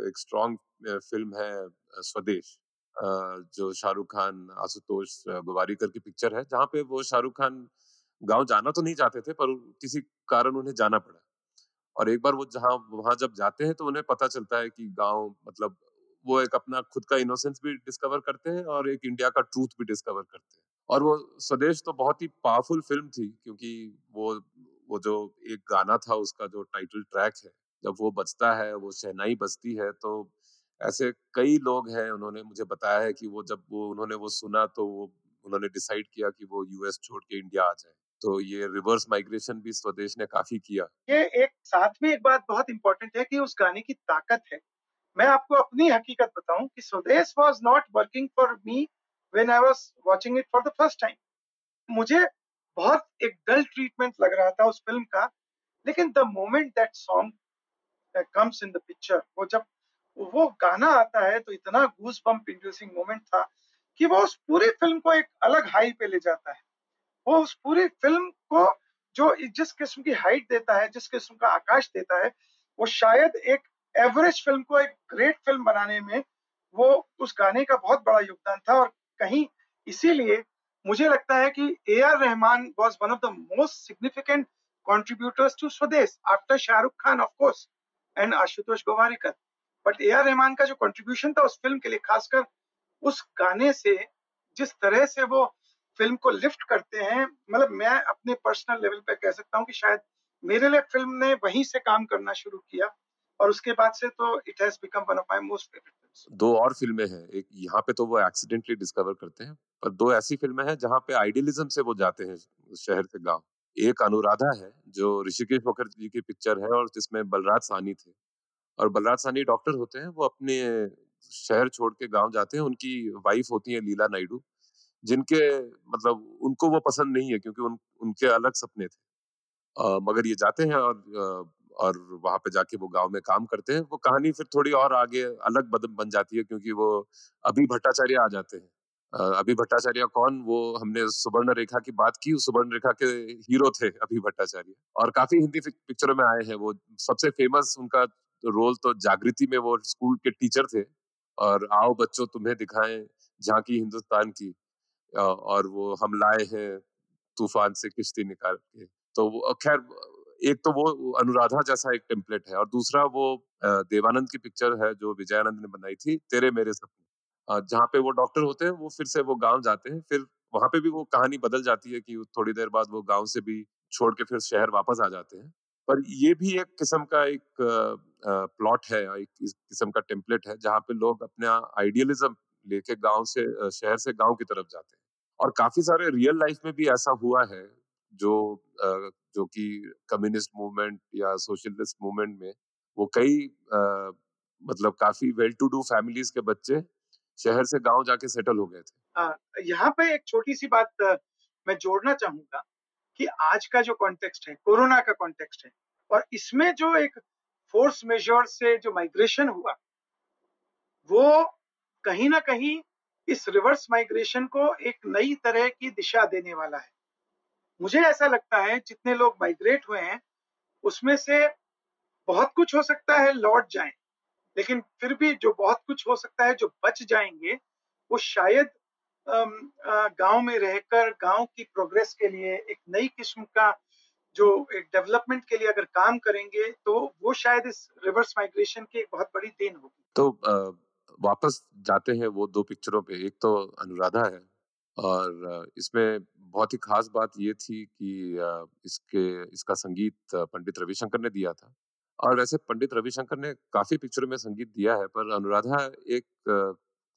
एक स्ट्रॉन्ग फ़िल्म है स्वदेश जो शाहरुख खान, आशुतोष गुवारीकर की पिक्चर है, जहाँ पे वो शाहरुख खान गाँव जाना तो नहीं चाहते थे, पर किसी कारण उन्हें जाना पड़ा। और एक बार वो जहाँ, वहाँ जब जाते हैं तो उन्हें पता चलता है कि गाँव मतलब वो एक अपना खुद का इनोसेंस भी डिस्कवर करते हैं और एक इंडिया का ट्रूथ भी डिस्कवर करते हैं। और वो स्वदेश तो बहुत ही पावरफुल फ़िल्म थी क्योंकि वो वो जो एक गाना था उसका जो टाइटल ट्रैक है, जब वो बजता है, वो शहनाई बजती है तो ऐसे कई लोग हैं, उन्होंने मुझे बताया है कि वो जब वो, उन्होंने वो सुना तो वो, उन्होंने डिसाइड किया कि वो यूएस छोड़ के इंडिया आ जाए। तो ये रिवर्स माइग्रेशन भी स्वदेश ने काफ़ी किया। ये एक, साथ में एक बात बहुत इंपॉर्टेंट है कि उस गाने की ताकत है। मैं आपको अपनी हकीकत बताऊँ कि Swades was not working for me when I was watching it for the first time मुझे बहुत एक डल ट्रीटमेंट लग रहा था उस फ़िल्म का, लेकिन the moment that song comes in the picture वो जब वो गाना आता है तो इतना गूस बम्प इंड्यूसिंग मोमेंट था कि वो उस पूरी फ़िल्म को एक अलग हाई पे ले जाता है। वो उस पूरी फ़िल्म को जो जिस किस्म की हाइट देता है, जिस किस्म का आकाश देता है, वो शायद एक एवरेज फ़िल्म को एक ग्रेट फ़िल्म बनाने में वो उस गाने का बहुत बड़ा योगदान था और कहीं इसीलिए मुझे लगता है कि A R Rahman was one of the most significant contributors to Swades after Shahrukh Khan of course and Ashutosh Gowariker but A R Rahman का जो कॉन्ट्रीब्यूशन था उस फ़िल्म के लिए, खासकर उस गाने से, जिस तरह से वो फ़िल्म को लिफ्ट करते हैं मतलब मैं अपने पर्सनल लेवल पे कह सकता हूँ कि शायद मेरे लिए फ़िल्म ने वहीं से काम करना शुरू किया। और उसके बाद से तो it has become one of my most favourite दो और फ़िल्में हैं। एक यहाँ पे तो वो एक्सीडेंटली डिस्कवर करते हैं पर दो ऐसी फ़िल्में हैं जहाँ पे आइडियलिज्म से वो जाते हैं शहर से गाँव। एक अनुराधा है जो ऋषिकेश मुखर्जी की पिक्चर है और जिसमें बलराज सानी थे। और बलराज सानी डॉक्टर होते हैं वो अपने शहर छोड़ के गाँव जाते हैं उनकी वाइफ होती है लीला नायडू जिनके मतलब उनको वो पसंद नहीं है क्योंकि उन उनके अलग सपने थे। आ, मगर ये जाते हैं और और वहाँ पे जाके वो गाँव में काम करते हैं। वो कहानी फिर थोड़ी और आगे अलग बन जाती है क्योंकि वो अभी भट्टाचार्य आ जाते हैं। अभी भट्टाचार्य कौन? वो हमने सुवर्ण रेखा की बात की, सुवर्ण रेखा के हीरो थे अभी भट्टाचार्य। और काफ़ी हिंदी पिक्चरों में आए हैं वो। सबसे फ़ेमस उनका रोल तो जागृति में वो स्कूल के टीचर थे। और आओ बच्चों तुम्हें दिखाएँ झांकी हिंदुस्तान की। और वो हम लाए हैं तूफ़ान से किश्ती निकाल के। तो खैर एक तो वो अनुराधा जैसा एक टेम्पलेट है और दूसरा वो देवानंद की पिक्चर है जो विजयानंद ने बनाई थी, तेरे मेरे सपने। जहाँ पे वो डॉक्टर होते हैं, वो फिर से वो गाँव जाते हैं, फिर वहाँ पे भी वो कहानी बदल जाती है कि थोड़ी देर बाद वो गाँव से भी छोड़ के फिर शहर वापस आ जाते हैं। पर ये भी एक किस्म का एक प्लॉट है एक किस्म का टेम्पलेट है जहाँ पे लोग अपना आइडियलिज्म लेके गाँव से शहर से गाँव की तरफ़ जाते हैं। और काफ़ी सारे रियल लाइफ में भी ऐसा हुआ है जो जो कि कम्युनिस्ट मूवमेंट या सोशलिस्ट मूवमेंट में वो कई मतलब काफ़ी वेल टू डू फैमिलीज़ के बच्चे शहर से गाँव जाके सेटल हो गए थे। यहाँ पे एक छोटी सी बात मैं जोड़ना चाहूँगा कि आज का जो कॉन्टेक्स्ट है, कोरोना का कॉन्टेक्स्ट है और इसमें जो एक फोर्स मेजर से जो माइग्रेशन हुआ, वो कहीं ना कहीं इस रिवर्स माइग्रेशन को एक नई तरह की दिशा देने वाला है। मुझे ऐसा लगता है जितने लोग माइग्रेट हुए हैं उसमें से बहुत कुछ हो सकता है लौट जाएँ। लेकिन फिर भी जो बहुत कुछ हो सकता है जो बच जाएँगे वो शायद गाँव में रहकर गाँव की प्रोग्रेस के लिए एक नई किस्म का जो एक डेवलपमेंट के लिए अगर काम करेंगे तो वो शायद इस रिवर्स माइग्रेशन की एक बहुत बड़ी देन होगी। तो अ, वापस जाते हैं वो दो पिक्चरों पे। एक तो अनुराधा है और इसमें बहुत ही खास बात ये थी कि इसके इसका संगीत पंडित रविशंकर ने दिया था। और वैसे पंडित रविशंकर ने काफ़ी पिक्चरों में संगीत दिया है पर अनुराधा एक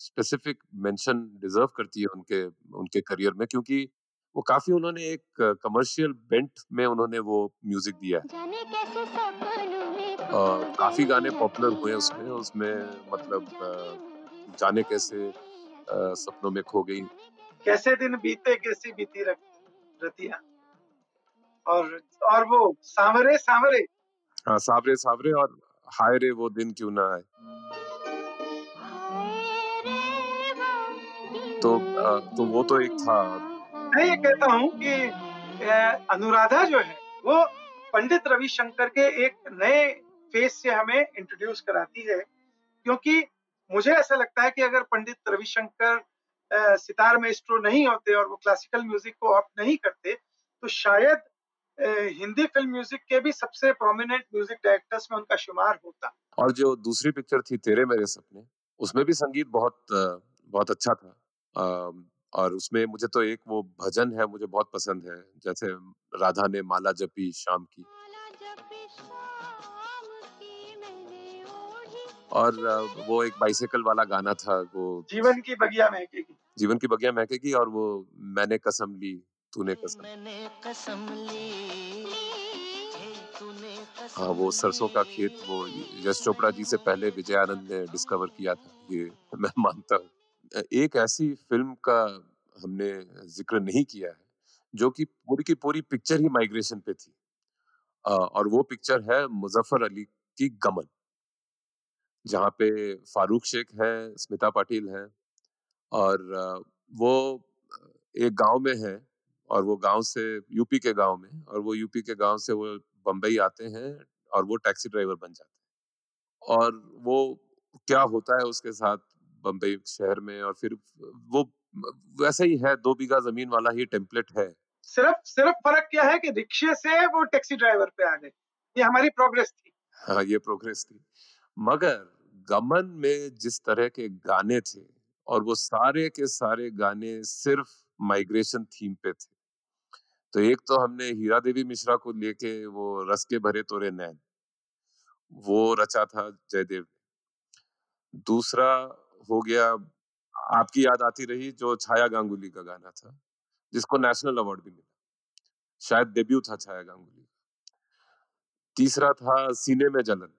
स्पेसिफिक मेंशन डिजर्व करती है उनके उनके करियर में क्योंकि वो काफ़ी उन्होंने एक कमर्शियल बेंट में उन्होंने वो म्यूज़िक दिया है। अ, काफ़ी गाने पॉपुलर हुए उसमें उसमें मतलब जाने कैसे अ, सपनों में खो गई। कैसे दिन बीते कैसी बीती रतिया? और और वो सांवरे सांवरे। हाँ सावरे सावरे और हाय रे वो दिन क्यों ना आए? तो तो वो तो एक था। मैं ये कहता हूँ कि अनुराधा जो है वो पंडित रविशंकर के एक नए फेस से हमें इंट्रोड्यूस कराती है क्योंकि मुझे ऐसा लगता है कि अगर पंडित रविशंकर सितार मेस्ट्रो नहीं होते और वो क्लासिकल म्यूज़िक को ऑप्ट नहीं करते तो शायद हिंदी फ़िल्म म्यूज़िक के भी सबसे प्रोमिनेंट म्यूज़िक डायरेक्टर्स में उनका शुमार होता। और जो दूसरी पिक्चर थी तेरे मेरे सपने उसमें भी संगीत बहुत बहुत अच्छा था। और उसमें मुझे तो एक वो भजन है मुझे बहुत पसंद है जैसे राधा ने माला जपी शाम की। माला जपी शाम और वो एक बाइसाइकिल वाला गाना था वो जीवन की बगिया महकेगी। जीवन की बगिया महकेगी और वो मैंने कसम ली तूने कसम मैंने कसम ली हे तूने कसम हाँ वो सरसों का खेत वो यश चोपड़ा जी से पहले विजय आनंद ने डिस्कवर किया था ये मैं मानता हूँ। एक ऐसी फ़िल्म का हमने ज़िक्र नहीं किया है जो कि पूरी की पूरी पिक्चर ही माइग्रेशन पे थी। और वो पिक्चर है मुजफ्फर अली की गमन। जहाँ पे फारूक शेख है स्मिता पाटिल है और वो एक गाँव में है और वो गाँव से यूपी के गाँव में और वो यूपी के गाँव से वो बम्बई आते हैं और वो टैक्सी ड्राइवर बन जाते हैं। और वो क्या होता है उसके साथ बम्बई शहर में और फिर वो वैसे ही है दो बीघा ज़मीन वाला ही टेम्पलेट है। सिर्फ़ सिर्फ़ फ़र्क क्या है कि रिक्शे से वो टैक्सी ड्राइवर पे आ गए। ये हमारी प्रोग्रेस थी। हाँ ये प्रोग्रेस थी। मगर गमन में जिस तरह के गाने थे और वो सारे के सारे गाने सिर्फ़ माइग्रेशन थीम पे थे। तो एक तो हमने हीरा देवी मिश्रा को लेके वो रस के भरे तोरे नैन, वो रचा था जयदेव। दूसरा हो गया, आपकी याद आती रही जो छाया गांगुली का गाना था, जिसको नेशनल अवार्ड भी मिला। शायद डेब्यू था छाया गांगुली। तीसरा था सीने में जलन।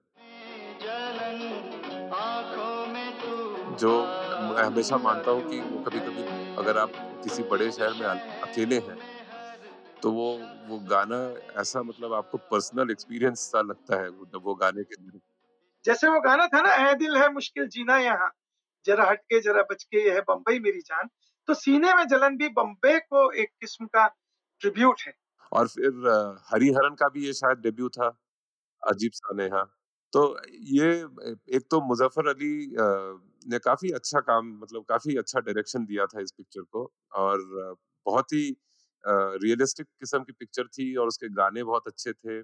जो मैं हमेशा मानता हूँ कि वो कभी कभी अगर आप किसी बड़े शहर में अकेले हैं तो वो वो गाना ऐसा मतलब आपको पर्सनल एक्सपीरियंस सा लगता है वो वो गाने के lyrics। जैसे वो गाना था ना ए दिल है मुश्किल जीना यहाँ जरा हटके जरा बच के ये है बम्बई मेरी जान। तो सीने में जलन भी बम्बे को एक किस्म का ट्रिब्यूट है। और फिर हरिहरन का भी ये शायद डेब्यू था अजीब सा नेहा। तो ये एक तो मुजफ्फर अली ने काफ़ी अच्छा काम मतलब काफ़ी अच्छा डायरेक्शन दिया था इस पिक्चर को और बहुत ही रियलिस्टिक किस्म की पिक्चर थी और उसके गाने बहुत अच्छे थे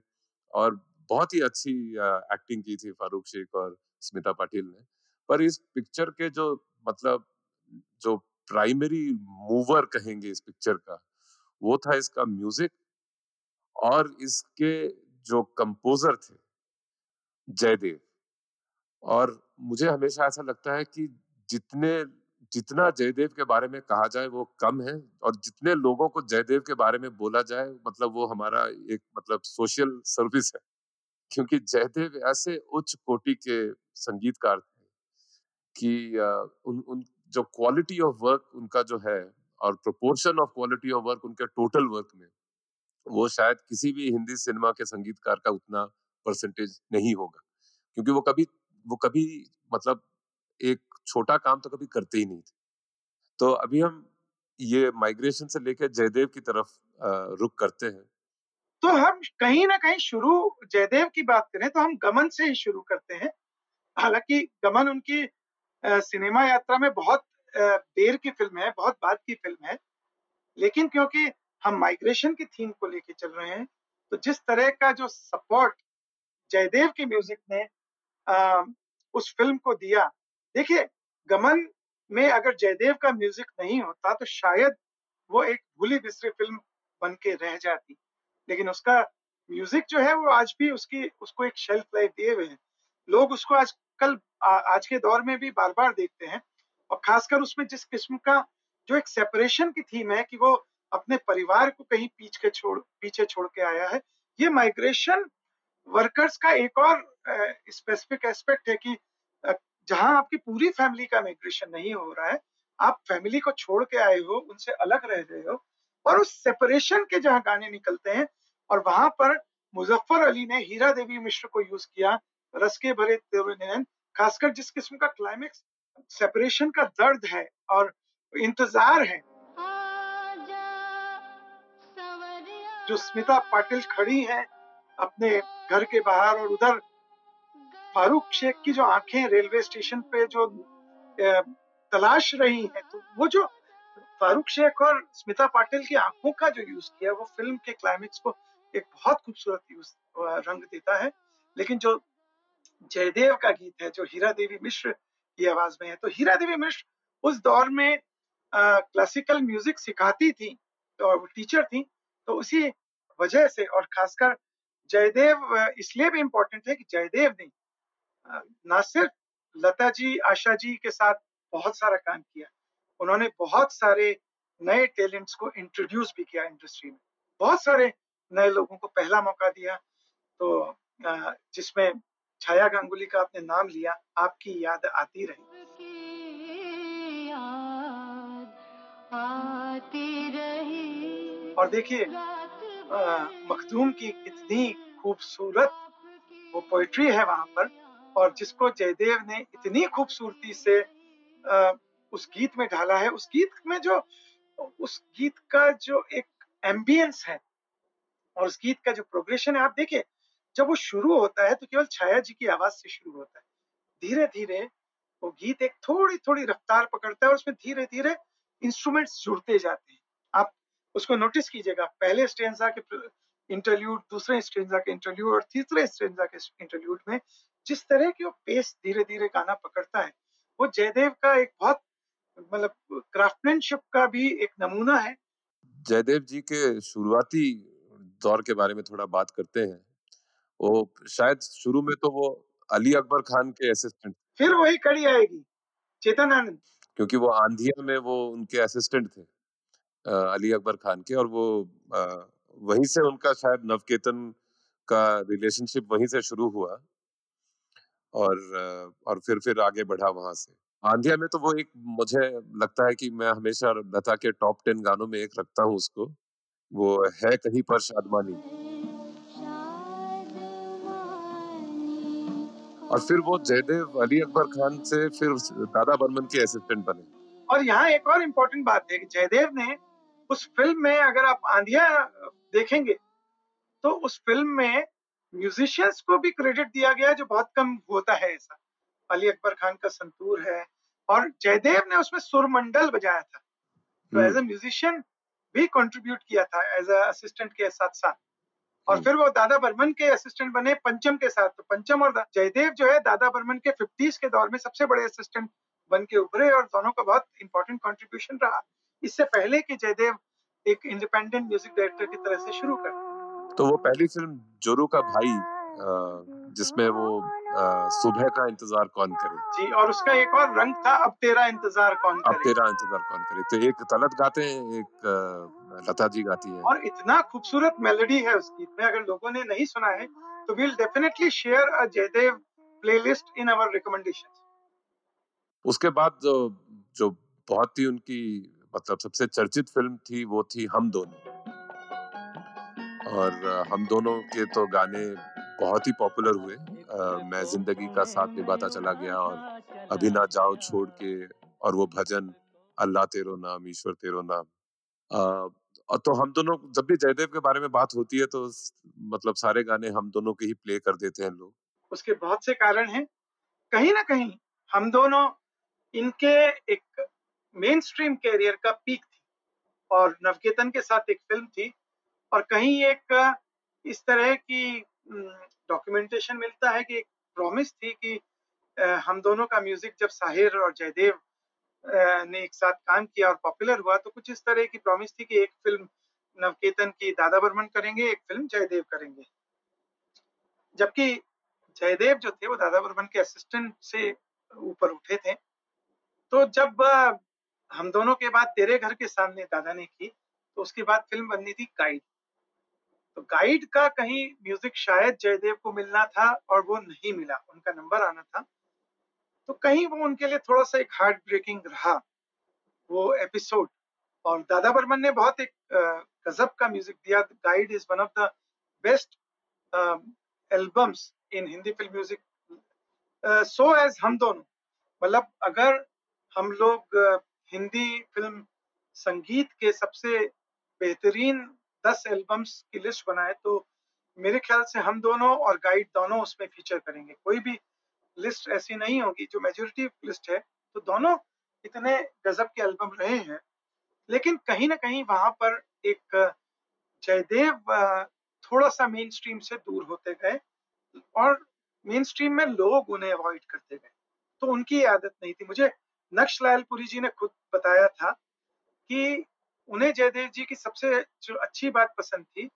और बहुत ही अच्छी एक्टिंग की थी फारूक शेख और स्मिता पाटिल ने। पर इस पिक्चर के जो मतलब जो प्राइमरी मूवर कहेंगे इस पिक्चर का, वो था इसका म्यूज़िक और इसके जो कंपोजर थे, जयदेव और मुझे हमेशा ऐसा लगता है कि जितने, जितना जयदेव के बारे में कहा जाए वो कम है और जितने लोगों को जयदेव के बारे में बोला जाए मतलब वो हमारा एक मतलब सोशल सर्विस है। क्योंकि जयदेव ऐसे उच्च कोटि के संगीतकार थे कि उन उन जो क्वालिटी ऑफ़ वर्क उनका जो है और proportion of quality of work उनके टोटल वर्क में, वो शायद किसी भी हिंदी सिनेमा के संगीतकार का उतना परसेंटेज नहीं होगा। क्योंकि वो कभी वो कभी मतलब एक छोटा काम तो कभी करते ही नहीं थे। तो अभी हम ये माइग्रेशन से लेकर जयदेव की तरफ़ रुख करते हैं। तो हम कहीं ना कहीं शुरू, जयदेव की बात करें तो हम गमन से ही शुरू करते हैं। हालाँकि गमन उनकी सिनेमा यात्रा में बहुत देर की फ़िल्म है, बहुत बाद की फ़िल्म है। लेकिन क्योंकि हम माइग्रेशन की थीम को लेके चल रहे हैं तो जिस तरह का जो सपोर्ट जयदेव के म्यूज़िक ने उस फ़िल्म को दिया। देखिए, गमन में अगर जयदेव का म्यूज़िक नहीं होता तो शायद वो एक भूली बिसरी फ़िल्म बन के रह जाती। लेकिन उसका म्यूज़िक जो है, वो आज भी उसकी, उसको एक शेल्फ लाइफ दिए हुए हैं। लोग उसको आज कल आज के दौर में भी बार बार देखते हैं और खासकर उसमें जिस किस्म का जो एक सेपरेशन की थीम है कि वो अपने परिवार को कहीं पीछ छोड़, पीछे छोड़ के आया है, ये माइग्रेशन वर्कर्स का एक और स्पेसिफिक एस्पेक्ट है कि जहाँ आपकी पूरी फैमिली का माइग्रेशन नहीं हो रहा है आप फैमिली को छोड़ के आए हो उनसे अलग रह रहे हो और उस सेपरेशन के जहाँ गाने निकलते हैं और वहाँ पर मुजफ्फर अली ने हीरा देवी मिश्र को यूज़ किया रस के भरे तेरे खासकर जिस किस्म का क्लाइमेक्स सेपरेशन का दर्द है और इंतज़ार है। जो स्मिता पाटिल खड़ी हैं अपने घर के बाहर और उधर फारूक शेख की जो आँखें रेलवे स्टेशन पे जो तलाश रही हैं तो वो जो फारूक शेख और स्मिता पाटिल की आँखों का जो यूज़ किया, वो फ़िल्म के क्लाइमेक्स को एक बहुत खूबसूरत यूज़ रंग देता है। लेकिन जो जयदेव का गीत है, जो हीरा देवी मिश्र की आवाज़ में है तो हीरा देवी मिश्र उस दौर में क्लासिकल म्यूज़िक सिखाती थी और टीचर थी तो उसी वजह से और खासकर जयदेव इसलिए भी इम्पोर्टेंट है कि जयदेव ने ना सिर्फ़ लता जी आशा जी के साथ बहुत सारा काम किया उन्होंने बहुत सारे नए टैलेंट्स को इंट्रोड्यूस भी किया इंडस्ट्री में। बहुत सारे नए लोगों को पहला मौका दिया तो जिसमें छाया गांगुली का आपने नाम लिया आपकी याद आती रही। याद आती रही। और देखिए मखदूम की इतनी खूबसूरत वो पोइट्री है वहाँ पर और जिसको जयदेव ने इतनी खूबसूरती से अ, उस गीत में ढाला है। उस गीत में जो उस गीत का जो एक एम्बियंस है और उस गीत का जो प्रोग्रेशन है आप देखिए जब वो शुरू होता है तो केवल छाया जी की आवाज़ से शुरू होता है। धीरे धीरे वो गीत एक थोड़ी थोड़ी रफ्तार पकड़ता है और उसमें धीरे धीरे इंस्ट्रूमेंट्स जुड़ते जाते हैं। उसको नोटिस कीजिएगा। पहले स्टेंजा के इंटरल्यूड दूसरे स्टेंजा के इंटरल्यूड और तीसरे स्टेंजा के इंटरल्यूड में जिस तरह की वो पेस धीरे धीरे गाना पकड़ता है वो जयदेव का एक बहुत मतलब क्राफ्टमैनशिप का भी एक नमूना है। जयदेव जी के शुरुआती दौर के बारे में थोड़ा बात करते हैं। वो शायद शुरू में तो वो अली अकबर खान के असिस्टेंट फिर वही कड़ी आएगी। चेतन आनंद। क्योंकि वो आंधिया में वो उनके असिस्टेंट थे। अली अकबर खान के और वो वहीं से उनका शायद नवकेतन का रिलेशनशिप वहीं से शुरू हुआ और और फिर फिर आगे बढ़ा वहाँ से। आंधिया में तो वो एक मुझे लगता है कि मैं हमेशा लता के टॉप टेन गानों में एक रखता हूँ उसको। वो है कहीं पर शादमानी। और फिर वो जयदेव अली अकबर खान से फिर दादा बर्मन के असिस्टेंट बने। और यहाँ एक और इम्पोर्टेंट बात है कि जयदेव ने उस फ़िल्म में अगर आप आंधिया देखेंगे तो उस फ़िल्म में म्यूजिशियंस को भी क्रेडिट दिया गया जो बहुत कम होता है ऐसा। अली अकबर खान का संतूर है और जयदेव ने उसमें सुरमंडल बजाया था। तो। एज ए म्यूजिशियन भी कंट्रीब्यूट किया था एज असिस्टेंट के साथ साथ और हम्म। फिर वो दादा बर्मन के असिस्टेंट बने पंचम के साथ। तो पंचम और जयदेव जो है दादा बर्मन के फिफ्टीज के दौर में सबसे बड़े असिस्टेंट बन के उभरे और दोनों का बहुत इंपॉर्टेंट कॉन्ट्रीब्यूशन रहा। इससे पहले कि जयदेव एक इंडिपेंडेंट म्यूज़िक डायरेक्टर की तरह से शुरू कर। तो वो पहली फ़िल्म जोरू का भाई जिसमें वो सुबह का इंतज़ार कौन करे? जी और उसका एक और रंग था अब तेरा इंतज़ार कौन अब तेरा इंतज़ार कौन करे? तो एक तलत गाते हैं एक लता जी गाती है। और इतना खूबसूरत मेलोडी है उस गीत में अगर लोगों ने नहीं सुना है तो will definitely share a Jaidev playlist in our recommendation उसके बाद जो जो बहुत ही उनकी मतलब सबसे चर्चित फ़िल्म थी वो थी हम दोनों। और हम दोनों के तो गाने बहुत ही पॉपुलर हुए। अ, मैं ज़िंदगी का साथ निभाता चला गया और अभी ना जाओ छोड़ के और वो भजन अल्लाह तेरो नाम ईश्वर तेरो नाम। और तो हम दोनों जब भी जयदेव के बारे में बात होती है तो मतलब सारे गाने हम दोनों के ही प्ले कर देते हैं लोग। उसके बहुत से कारण हैं। कहीं ना कहीं हम दोनों इनके एक मेन स्ट्रीम कैरियर का पीक थी। और नवकेतन के साथ एक फ़िल्म थी और कहीं एक, इस तरह की डॉक्यूमेंटेशन मिलता है कि एक प्रॉमिस थी कि हम दोनों का म्यूज़िक जब साहिर और जयदेव ने एक साथ काम किया और पॉपुलर हुआ तो कुछ इस तरह की प्रॉमिस थी कि एक फ़िल्म नवकेतन की दादा बर्मन करेंगे, एक फ़िल्म जयदेव करेंगे। जबकि जयदेव जो थे, वो दादा बर्मन के असिस्टेंट से ऊपर उठे थे। तो जब हम दोनों के बाद तेरे घर के सामने दादा ने की तो उसके बाद फ़िल्म बननी थी गाइड तो गाइड का कहीं म्यूज़िक शायद जयदेव को मिलना था और वो नहीं मिला, उनका नंबर आना था। तो कहीं वो उनके लिए थोड़ा सा एक हार्ट ब्रेकिंग रहा, वो एपिसोड और दादा बर्मन ने बहुत एक गजब का म्यूज़िक दिया। Guide is one of the best albums in Hindi film music so as Hum Dono. मतलब अगर हम लोग हिंदी फ़िल्म संगीत के सबसे बेहतरीन दस एल्बम्स की लिस्ट बनाए तो मेरे ख्याल से हम दोनों और गाइड दोनों उसमें फीचर करेंगे। कोई भी लिस्ट ऐसी नहीं होगी, जो मेजोरिटी लिस्ट है तो दोनों इतने गजब के एल्बम रहे हैं। लेकिन कहीं ना कहीं वहाँ पर एक जयदेव थोड़ा सा मेन स्ट्रीम से दूर होते गए और मेन स्ट्रीम में लोग उन्हें अवॉइड करते गए। तो उनकी आदत नहीं थी। मुझे नक्श लालपुरी जी ने खुद बताया था कि उन्हें जयदेव जी की सबसे जो अच्छी बात पसंद थी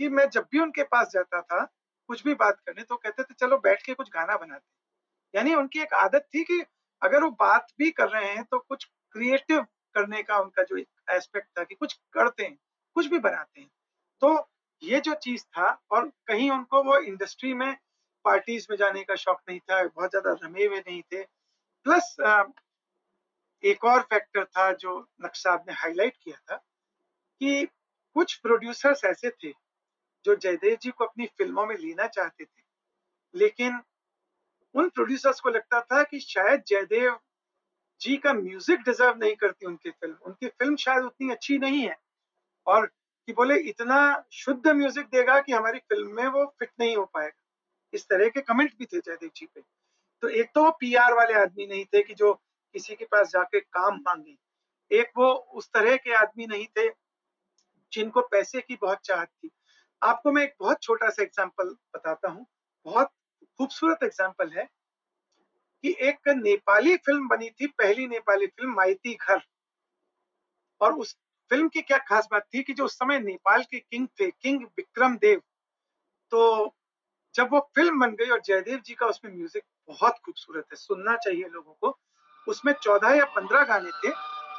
कि मैं जब भी उनके पास जाता था, कुछ भी बात करने तो कहते थे, चलो बैठ के कुछ गाना बनाते यानी उनकी एक आदत थी कि अगर वो बात भी कर रहे हैं तो कुछ क्रिएटिव करने का उनका जो एस्पेक्ट था कि कुछ करते हैं, कुछ भी बनाते हैं। तो ये जो चीज़ था, और कहीं उनको वो इंडस्ट्री में पार्टीज़ में जाने का शौक नहीं था, बहुत ज़्यादा रमे हुए नहीं थे। प्लस एक और फैक्टर था जो नक्श साहब ने हाईलाइट किया था कि कुछ प्रोड्यूसर्स ऐसे थे जो जयदेव जी को अपनी फ़िल्मों में लेना चाहते थे। लेकिन उन प्रोड्यूसर्स को लगता था कि शायद जयदेव जी का म्यूज़िक डिजर्व नहीं करती उनकी फ़िल्म उनकी फ़िल्म शायद उतनी अच्छी नहीं है। और कि बोले, इतना शुद्ध म्यूज़िक देगा कि हमारी फ़िल्म में वो फिट नहीं हो पाएगा। इस तरह के कमेंट भी थे जयदेव जी पे। तो एक तो वो पीआर वाले आदमी नहीं थे कि जो किसी के पास जाके काम मांगे। एक वो उस तरह के आदमी नहीं थे जिनको पैसे की बहुत चाहत थी। आपको मैं एक बहुत छोटा सा एग्जांपल बताता हूँ। बहुत खूबसूरत एग्जांपल है कि एक नेपाली फ़िल्म बनी थी, पहली नेपाली फ़िल्म माइती घर। और उस फ़िल्म की क्या खास बात थी कि जो उस समय नेपाल के किंग थे किंग विक्रम देव। तो जब वो फ़िल्म बन गई और जयदेव जी का उसमें म्यूज़िक बहुत खूबसूरत है, सुनना चाहिए लोगों को। उसमें चौदह या पंद्रह गाने थे,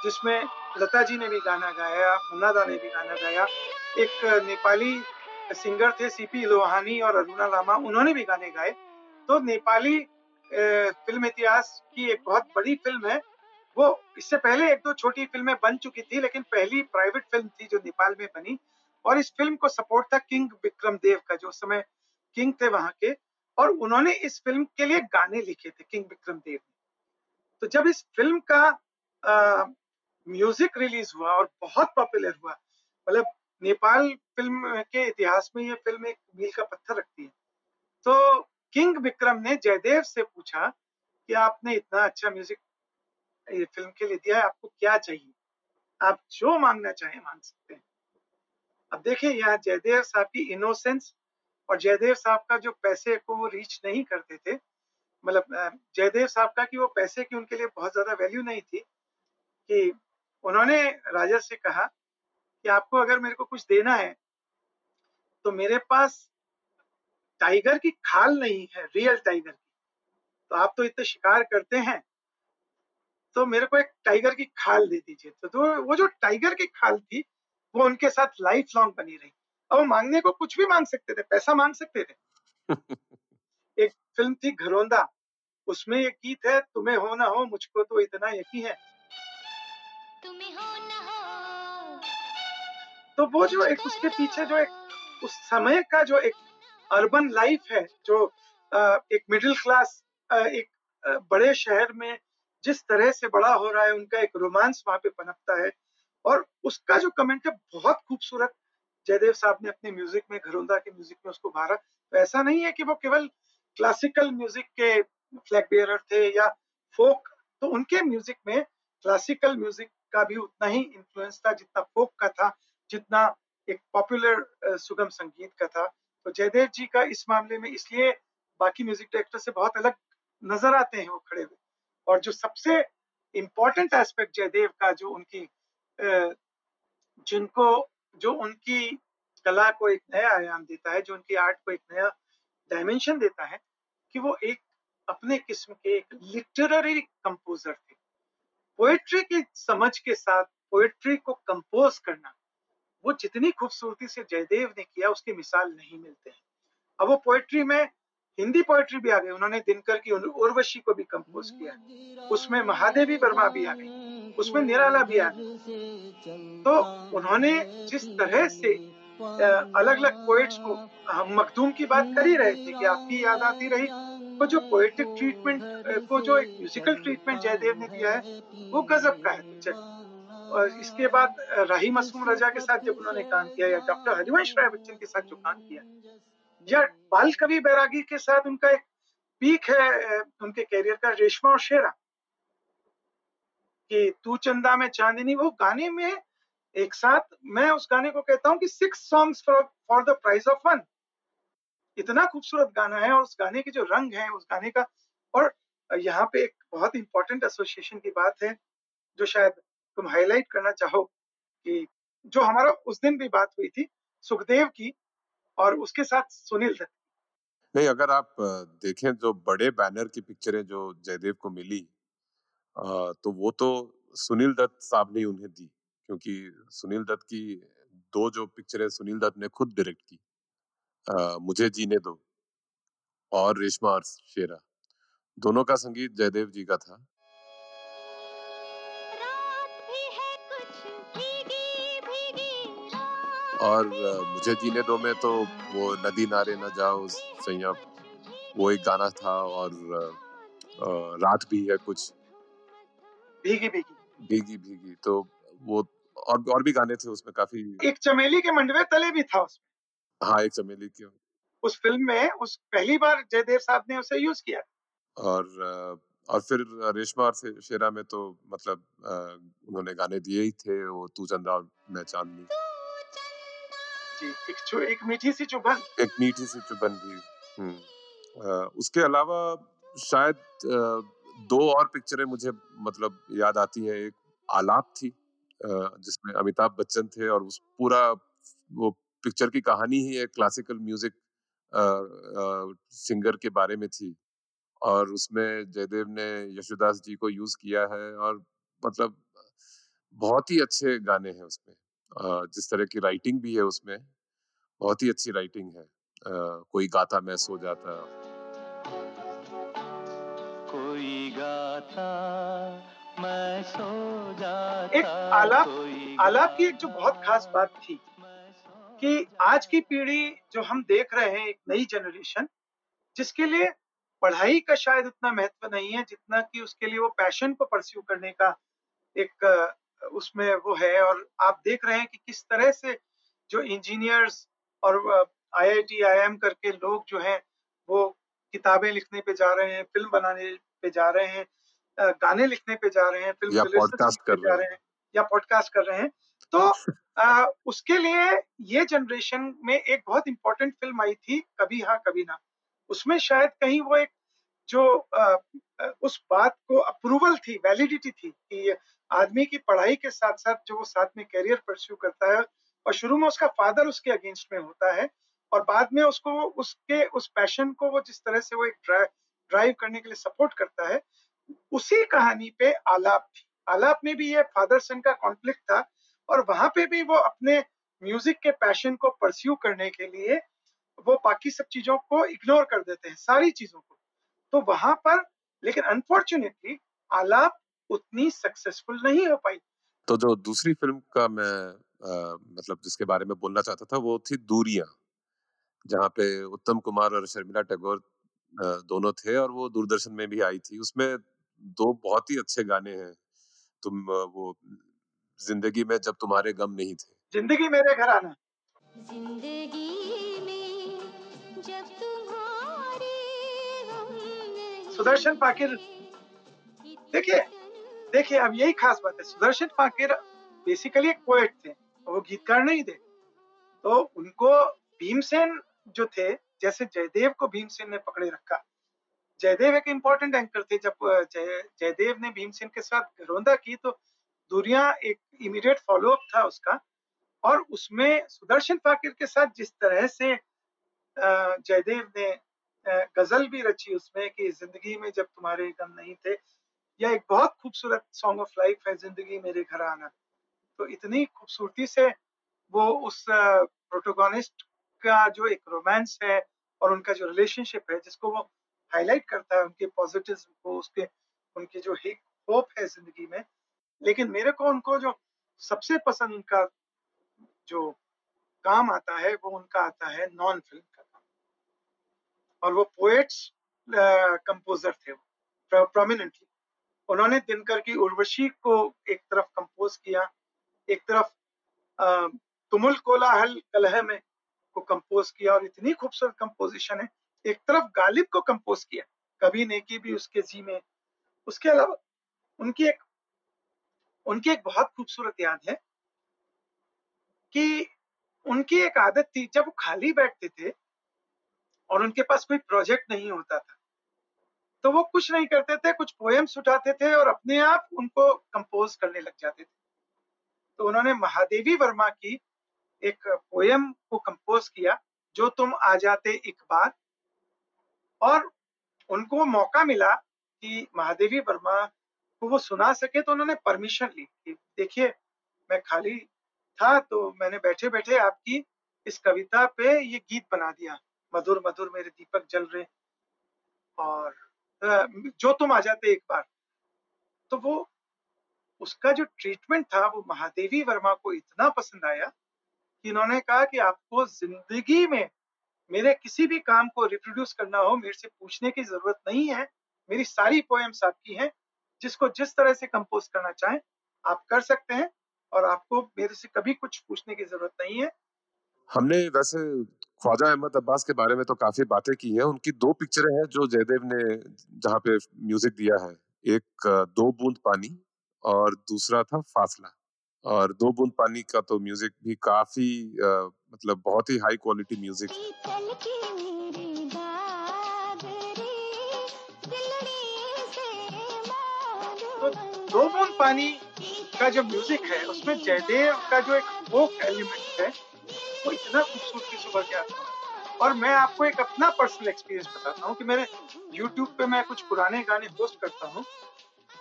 जिसमें लता जी ने भी गाना गाया, मुन्नादा ने भी गाना गाया। एक नेपाली सिंगर थे सीपी लोहानी और अरुणा लामा, उन्होंने भी गाने गाए। तो नेपाली फ़िल्म इतिहास की एक बहुत बड़ी फ़िल्म है। वो इससे पहले एक दो छोटी फ़िल्में बन चुकी थी, लेकिन पहली प्राइवेट फ़िल्म थी जो नेपाल में बनी। और इस फ़िल्म को सपोर्ट था किंग विक्रम देव का, जो उस समय किंग थे वहाँ के। और उन्होंने इस फ़िल्म के लिए गाने लिखे थे, किंग विक्रम देव ने। तो जब इस फ़िल्म का म्यूज़िक रिलीज़ हुआ और बहुत पॉपुलर हुआ मतलब नेपाल फ़िल्म के इतिहास में ये फ़िल्म एक मील का पत्थर रखती है। तो किंग विक्रम ने जयदेव से पूछा कि आपने इतना अच्छा म्यूज़िक ये फ़िल्म के लिए दिया है, आपको क्या चाहिए? आप जो मांगना चाहें, मांग सकते हैं। अब देखिए, यहाँ जयदेव साहब की इनोसेंस और जयदेव साहब का जो पैसे को वो रीच नहीं करते थे मतलब जयदेव साहब का कि वो पैसे की उनके लिए बहुत ज़्यादा वैल्यू नहीं थी कि उन्होंने राजा से कहा कि आपको अगर मेरे को कुछ देना है तो मेरे पास टाइगर की खाल नहीं है रियल टाइगर की। तो आप तो इतने शिकार करते हैं तो मेरे को एक टाइगर की खाल दे दीजिए। तो, तो वो जो टाइगर की खाल थी वो उनके साथ लाइफ लॉन्ग बनी रही। और वो मांगने को कुछ भी मांग सकते थे पैसा मांग सकते थे। फ़िल्म थी घरोंदा। उसमें ये गीत है तुम्हें हो ना हो मुझको तो इतना यकीन है। तुम्हें हो न हो तो वो जो एक उसके पीछे जो एक उस समय का जो एक अर्बन लाइफ है जो एक मिडिल क्लास एक बड़े शहर में जिस तरह से बड़ा हो रहा है उनका एक रोमांस वहाँ पे पनपता है। और उसका जो कमेंट है बहुत खूबसूरत। जयदेव साहब ने अपने म्यूज़िक में घरोंदा के म्यूज़िक में उसको भारा तो ऐसा नहीं है कि वो केवल क्लासिकल म्यूज़िक के फ्लैग बेयरर थे या फोक तो उनके म्यूज़िक में क्लासिकल म्यूज़िक का भी उतना ही इन्फ्लुएंस था जितना फोक का था, जितना एक पॉपुलर सुगम संगीत का था। तो जयदेव जी का इस मामले में इसलिए बाकी म्यूज़िक डायरेक्टर से बहुत अलग नज़र आते हैं वो खड़े हुए। और जो सबसे इम्पोर्टेंट एस्पेक्ट जयदेव का, जो उनकी जिनको, जो उनकी कला को एक नया आयाम देता है, जो उनकी आर्ट को एक नया डायमेंशन देता है कि वो एक अपने किस्म के एक लिटररी कंपोजर थे। पोएट्री की समझ के साथ पोएट्री को कंपोज करना, वो जितनी खूबसूरती से जयदेव ने किया, उसकी मिसाल नहीं मिलते हैं। अब वो पोएट्री में, हिंदी पोएट्री भी आ गई, उन्होंने दिनकर की उर्वशी को भी कंपोज किया। उसमें महादेवी वर्मा भी आ गई, उसमें निराला भी आ गई तो उन्होंने जिस तरह से अलग अलग पोएट्स को हम मखदूम की बात कर ही रहे थे कि आपकी याद आती रही। तो जो पोएटिक ट्रीटमेंट को जो एक म्यूजिकल ट्रीटमेंट जयदेव ने दिया है, वो गजब का है चल- और इसके बाद राही मासूम रजा के साथ जब उन्होंने काम किया या डॉक्टर हरिवंश राय बच्चन के साथ जो काम किया, या बाल कवि बैरागी के साथ उनका एक पीक है उनके कैरियर का रेशमा और शेरा, कि तू चंदा में चांदनी, वो गाने में एक साथ मैं उस गाने को कहता हूँ कि six songs for the price of one इतना खूबसूरत गाना है और उस गाने के जो रंग है, उस गाने का, और यहाँ पे एक बहुत इंपॉर्टेंट एसोसिएशन की बात है, जो शायद तुम हाईलाइट करना चाहो कि जो हमारा उस दिन भी बात हुई थी, सुखदेव की और उसके साथ सुनील दत्त नहीं, अगर आप देखें जो बड़े बैनर की पिक्चरें जो जयदेव को मिली तो वो तो सुनील दत्त साहब ने उन्हें दी। क्योंकि सुनील दत्त की दो जो पिक्चरें सुनील दत्त ने खुद डायरेक्ट की अ, मुझे जीने दो और रेशमा और शेरा। दोनों का संगीत जयदेव जी का था। रात भी है कुछ भीगी भीगी रात और मुझे जीने दो में तो वो नदी नारे न जाओ सैया वो एक गाना था और रात भी है कुछ। भीगी भीगी। भीगी भीगी तो वो और और भी गाने थे उसमें काफ़ी एक चमेली के मंडवे तले भी था उसमें। हाँ एक चमेली के। उस फ़िल्म में उस पहली बार जयदेव साहब ने उसे यूज़ किया। और और फिर रेशमा और शेरा में तो मतलब उन्होंने गाने दिए ही थे वो तू चंदा मैं चांदनी। एक एक मीठी सी चुभन। एक मीठी सी चुभन भी हम्म। अ, उसके अलावा शायद दो और पिक्चरें मुझे मतलब याद आती है एक आलाप थी। जिसमें अमिताभ बच्चन थे और उस पूरा वो पिक्चर की कहानी ही एक क्लासिकल म्यूज़िक सिंगर के बारे में थी। और उसमें जयदेव ने यशुदास जी को यूज़ किया है और मतलब बहुत ही अच्छे गाने हैं उसमें। जिस तरह की राइटिंग भी है उसमें, बहुत ही अच्छी राइटिंग है। कोई गाता मैं सो जाता। कोई गाता एक आलाप आलाप की एक जो बहुत खास बात थी कि आज की पीढ़ी जो हम देख रहे हैं एक नई जनरेशन जिसके लिए पढ़ाई का शायद उतना महत्व नहीं है जितना कि उसके लिए वो पैशन को परस्यू करने का एक उसमें वो है। और आप देख रहे हैं कि किस तरह से जो इंजीनियर्स और आईआईटी आईआईएम करके लोग जो हैं वो किताबें लिखने पे जा रहे हैं फ़िल्म बनाने पे जा रहे हैं। गाने लिखने पे जा रहे हैं फ़िल्म या पॉडकास्ट कर जा रहे हैं या पॉडकास्ट कर रहे हैं। तो अ, उसके लिए ये जनरेशन में एक बहुत इंपॉर्टेंट फ़िल्म आई थी कभी हाँ कभी ना। उसमें शायद कहीं वो एक जो अ, उस बात को अप्रूवल थी वैलिडिटी थी कि आदमी की पढ़ाई के साथ साथ जो वो साथ में कैरियर परस्यू करता है और शुरू में उसका फादर उसके अगेंस्ट में होता है और बाद में उसको उसके उस पैशन को वो जिस तरह से वो एक ड्राइव करने के लिए सपोर्ट करता है उसी कहानी पे आलाप थी। आलाप में भी ये फादर सन का कॉन्फ्लिक्ट था और वहाँ पे भी वो अपने म्यूज़िक के पैशन को परस्यू करने के लिए वो बाकी सब चीज़ों को इग्नोर कर देते हैं सारी चीज़ों को। तो वहाँ पर लेकिन अनफॉर्चुनेटली आलाप उतनी सक्सेसफुल नहीं हो पाई। तो जो दूसरी फ़िल्म का मैं आ, मतलब जिसके बारे में बोलना चाहता था वो थी दूरियाँ जहाँ पे उत्तम कुमार और शर्मिला टैगोर दोनों थे और वो दूरदर्शन में भी आई थी। उसमें दो बहुत ही अच्छे गाने हैं। तुम वो ज़िंदगी में जब तुम्हारे गम नहीं थे। ज़िंदगी मेरे घर आना। ज़िंदगी में जब तुम्हारे गम नहीं सुदर्शन पाकिर देखिए देखिए अब यही खास बात है। सुदर्शन पाकिर बेसिकली एक पोएट थे वो गीतकार नहीं थे। तो उनको भीमसेन जो थे जैसे जयदेव को भीमसेन ने पकड़े रखा जयदेव एक इम्पोर्टेंट एंकर थे। जब जयदेव ने भीमसेन के साथ घरोंदा की तो दूरियाँ एक इमीडिएट फॉलो अप था उसका। और उसमें सुदर्शन फाकिर के साथ जिस तरह से जयदेव ने गज़ल भी रची उसमें कि ज़िंदगी में जब तुम्हारे गम नहीं थे यह एक बहुत खूबसूरत सॉन्ग ऑफ़ लाइफ है, ज़िंदगी मेरे घर आना। तो इतनी खूबसूरती से वो उस प्रोटोगोनिस्ट का जो एक रोमांस है और उनका जो रिलेशनशिप है, जिसको वो हाईलाइट करता है उनके पॉजिटिव को, उसके, उनकी जो होप है ज़िंदगी में। लेकिन मेरे को उनको जो सबसे पसंद उनका जो काम आता है, वो उनका आता है नॉन फ़िल्म का काम। और वो पोएट्स कंपोजर थे वो प्रोमिनेंटली उन्होंने दिनकर की उर्वशी को एक तरफ़ कंपोज किया, एक तरफ़ तुमुल कोलाहल कलह में को कंपोज किया, और इतनी खूबसूरत कंपोजिशन है। एक तरफ़ गालिब को कंपोज किया, कभी नेकी भी उसके जी में। उसके अलावा उनकी एक उनकी एक बहुत खूबसूरत याद है कि उनकी एक आदत थी, जब वो खाली बैठते थे और उनके पास कोई प्रोजेक्ट नहीं होता था तो वो कुछ नहीं करते थे, कुछ पोएम्स उठाते थे और अपने आप उनको कंपोज करने लग जाते थे। तो उन्होंने महादेवी वर्मा की एक पोएम को कंपोज किया, जो तुम आ जाते एक बार और उनको मौका मिला कि महादेवी वर्मा को वो सुना सके तो उन्होंने परमिशन ली कि, देखिए, मैं खाली था तो मैंने बैठे बैठे आपकी इस कविता पे ये गीत बना दिया। मधुर मधुर मेरे दीपक जल रहे। और जो तुम आ जाते एक बार। तो वो, उसका जो ट्रीटमेंट था, वो महादेवी वर्मा को इतना पसंद आया कि इन्होंने कहा कि आपको ज़िंदगी में मेरे किसी भी काम को रिप्रोड्यूस करना हो, मेरे से पूछने की ज़रूरत नहीं है। मेरी सारी पोएम्स आपकी हैं, जिसको जिस तरह से कंपोज करना चाहें, आप कर सकते हैं और आपको मेरे से कभी कुछ पूछने की ज़रूरत नहीं है। हमने वैसे ख्वाजा अहमद अब्बास के बारे में तो काफ़ी बातें की हैं। उनकी दो पिक्चरें हैं जो जयदेव ने जहाँ पे म्यूज़िक दिया है। एक दो बूंद पानी और दूसरा था फासला। और दो बूंद पानी का तो म्यूज़िक भी काफ़ी अ, मतलब बहुत ही हाई क्वालिटी म्यूज़िक पीतल की मेरी गागरी दिलड़ी से तो दो बूंद पानी का जो म्यूज़िक है उसमें जयदेव का जो एक फोक एलिमेंट है वो इतना खूबसूरती से उभर के आता है। और मैं आपको एक अपना पर्सनल एक्सपीरियंस बताता हूँ कि मेरे यूट्यूब पे मैं कुछ पुराने गाने पोस्ट करता हूँ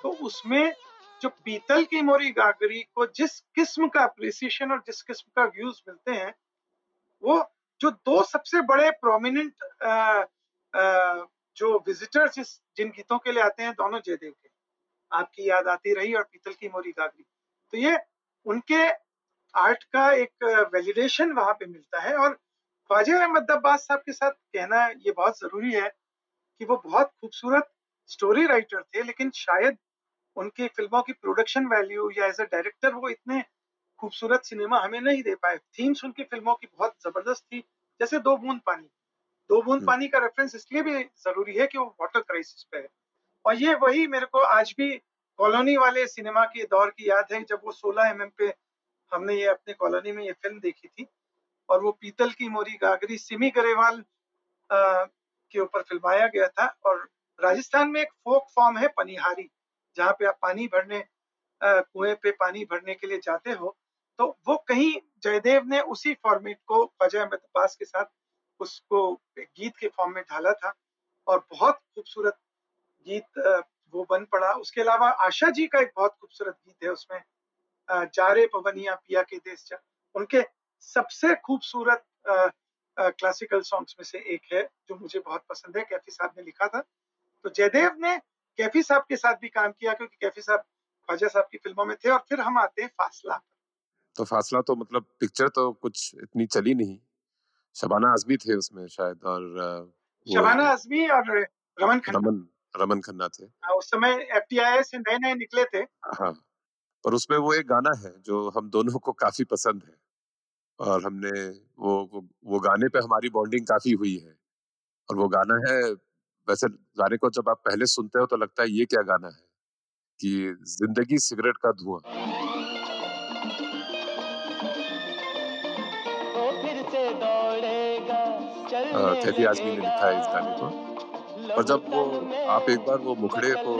तो उसमें जो पीतल की मोरी गागरी को जिस किस्म का अप्रिसिएशन और जिस किस्म का व्यूज़ मिलते हैं, वो जो दो सबसे बड़े प्रोमिनेंट जो विजिटर्स इस, जिन गीतों के लिए आते हैं, दोनों जयदेव के। आपकी याद आती रही और पीतल की मोरी गागरी। तो ये उनके आर्ट का एक वैलिडेशन वहाँ पे मिलता है और ख्वाजा अहमद अब्बास साहब के साथ कहना ये बहुत ज़रूरी है कि वो बहुत खूबसूरत स्टोरी राइटर थे, लेकिन शायद उनकी फ़िल्मों की प्रोडक्शन वैल्यू या एज ए डायरेक्टर वो इतने खूबसूरत सिनेमा हमें नहीं दे पाए। थीम्स उनकी फ़िल्मों की बहुत ज़बरदस्त थी। जैसे दो बूंद पानी। दो बूंद हम्म। पानी का रेफरेंस इसलिए भी ज़रूरी है कि वो वाटर क्राइसिस पे है। और ये वही मेरे को आज भी कॉलोनी वाले सिनेमा के दौर की याद है जब वो 16 एम पे हमने ये अपने कॉलोनी में ये फ़िल्म देखी थी। और वो पीतल की मोरी गागरी सिमी गरेवाल अ, के ऊपर फिल्माया गया था। और राजस्थान में एक फोक फॉर्म है पनिहारी। जहाँ पे आप पानी भरने कुएँ पे पानी भरने के लिए जाते हो तो वो कहीं जयदेव ने उसी फॉर्मेट को ख्वाजा अहमद के साथ उसको गीत के फॉर्म में ढाला था और बहुत खूबसूरत गीत वो बन पड़ा। उसके अलावा आशा जी का एक बहुत खूबसूरत गीत है उसमें जारे पवनिया पिया के देश जा। उनके सबसे खूबसूरत क्लासिकल सॉन्ग्स में से एक है, जो मुझे बहुत पसंद है, कैफी साहब ने लिखा था। तो जयदेव ने कैफी साहब के साथ भी काम किया क्योंकि कैफी साहब ख्वाजा साहब की फ़िल्मों में थे और फिर हम आते हैं फासला तो फासला तो मतलब पिक्चर तो कुछ इतनी चली नहीं। शबाना आजमी थे उसमें शायद और शबाना आजमी और रमन खन्ना। रमन रमन खन्ना थे। हाँ, उस समय एफ़ से नए नए निकले थे। हाँ पर उसमें वो एक गाना है जो हम दोनों को काफ़ी पसंद है। और हमने वो वो, वो गाने पे हमारी बॉन्डिंग काफ़ी हुई है। और वो गाना है वैसे गाने को जब आप पहले सुनते हो तो लगता है ये क्या गाना है कि ज़िंदगी सिगरेट का धुआँ। कैफी आजमी ने लिखा है इस गाने को। पर जब वो आप एक बार वो मुखड़े को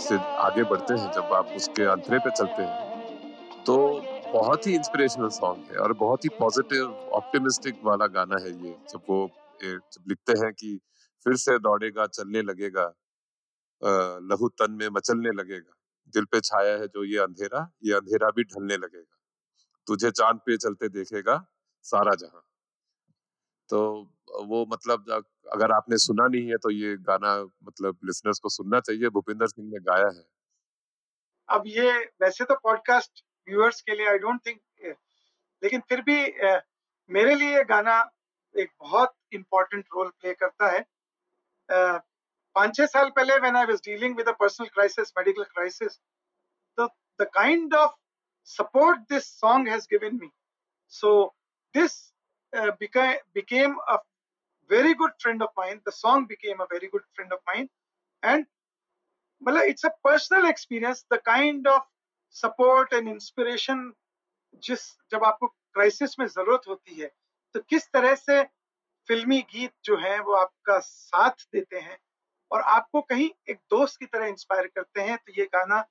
से आगे बढ़ते हैं जब आप उसके अंतरे पे चलते हैं तो बहुत ही इंस्पिरेशनल सॉन्ग है और बहुत ही पॉजिटिव ऑप्टिमिस्टिक वाला गाना है ये। जब वो जब लिखते हैं कि फिर से दौड़ेगा, चलने लगेगा लहू तन में मचलने लगेगा। दिल पे छाया है जो ये अंधेरा ये अंधेरा भी ढलने लगेगा। तुझे चाँद पे चलते देखेगा सारा जहाँ। तो वो मतलब अगर आपने सुना नहीं है तो ये गाना मतलब लिसनर्स को सुनना चाहिए। भूपिंदर सिंह ने गाया है। अब ये वैसे तो पॉडकास्ट व्यूअर्स के लिए आई डोंट थिंक लेकिन फिर भी मेरे लिए ये गाना एक बहुत इम्पोर्टेंट रोल प्ले करता है। पाँच छह साल पहले when I was dealing with a personal crisis medical crisis the the kind of support this song has given me so this became a very good friend of mind the song became a very good friend of mind and मतलब it's a personal experience the kind of support and inspiration जिस, जब आपको crisis में ज़रूरत होती है तो किस तरह से फिल्मी गीत जो है, वो आपका साथ देते हैं और आपको कहीं एक दोस्त की तरह इंस्पायर करते हैं तो ये गाना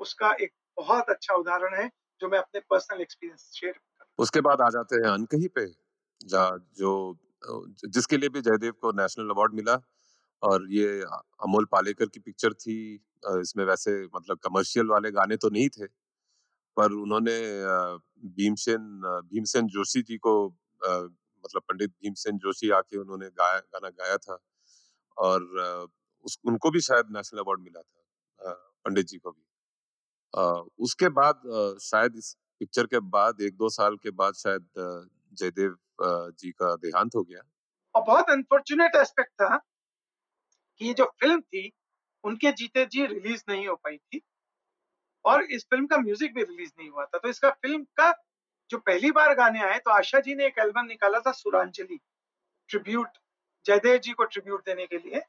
उसका एक बहुत अच्छा उदाहरण है, जो मैं अपने पर्सनल एक्सपीरियंस शेयर उसके बाद आ जाते हैं अनकही पे, जा, जो जिसके लिए भी जयदेव को नेशनल अवार्ड मिला और ये अमोल पालेकर की पिक्चर थी इसमें वैसे मतलब कमर्शियल वाले गाने तो नहीं थे, पर उन्होंने भीमसेन भीमसेन जोशी जी को मतलब पंडित भीमसेन जोशी आके उन्होंने गाया, गाना गाया था और उस, उनको भी शायद नेशनल अवार्ड मिला था पंडित जी को भी। उसके बाद शायद इस पिक्चर के बाद, एक दो साल के बाद शायद जयदेव जी का देहांत हो गया। और बहुत अनफॉर्चुनेट एस्पेक्ट था कि ये जो फ़िल्म थी, उनके जीते जी रिलीज़ नहीं हो पाई थी और इस फ़िल्म का म्यूज़िक भी रिलीज़ नहीं हुआ था। तो इसका फ़िल्म का जो पहली बार गाने आए तो आशा जी ने एक एल्बम निकाला था सुरांजलि ट्रिब्यूट जयदेव जी को ट्रिब्यूट देने के लिए।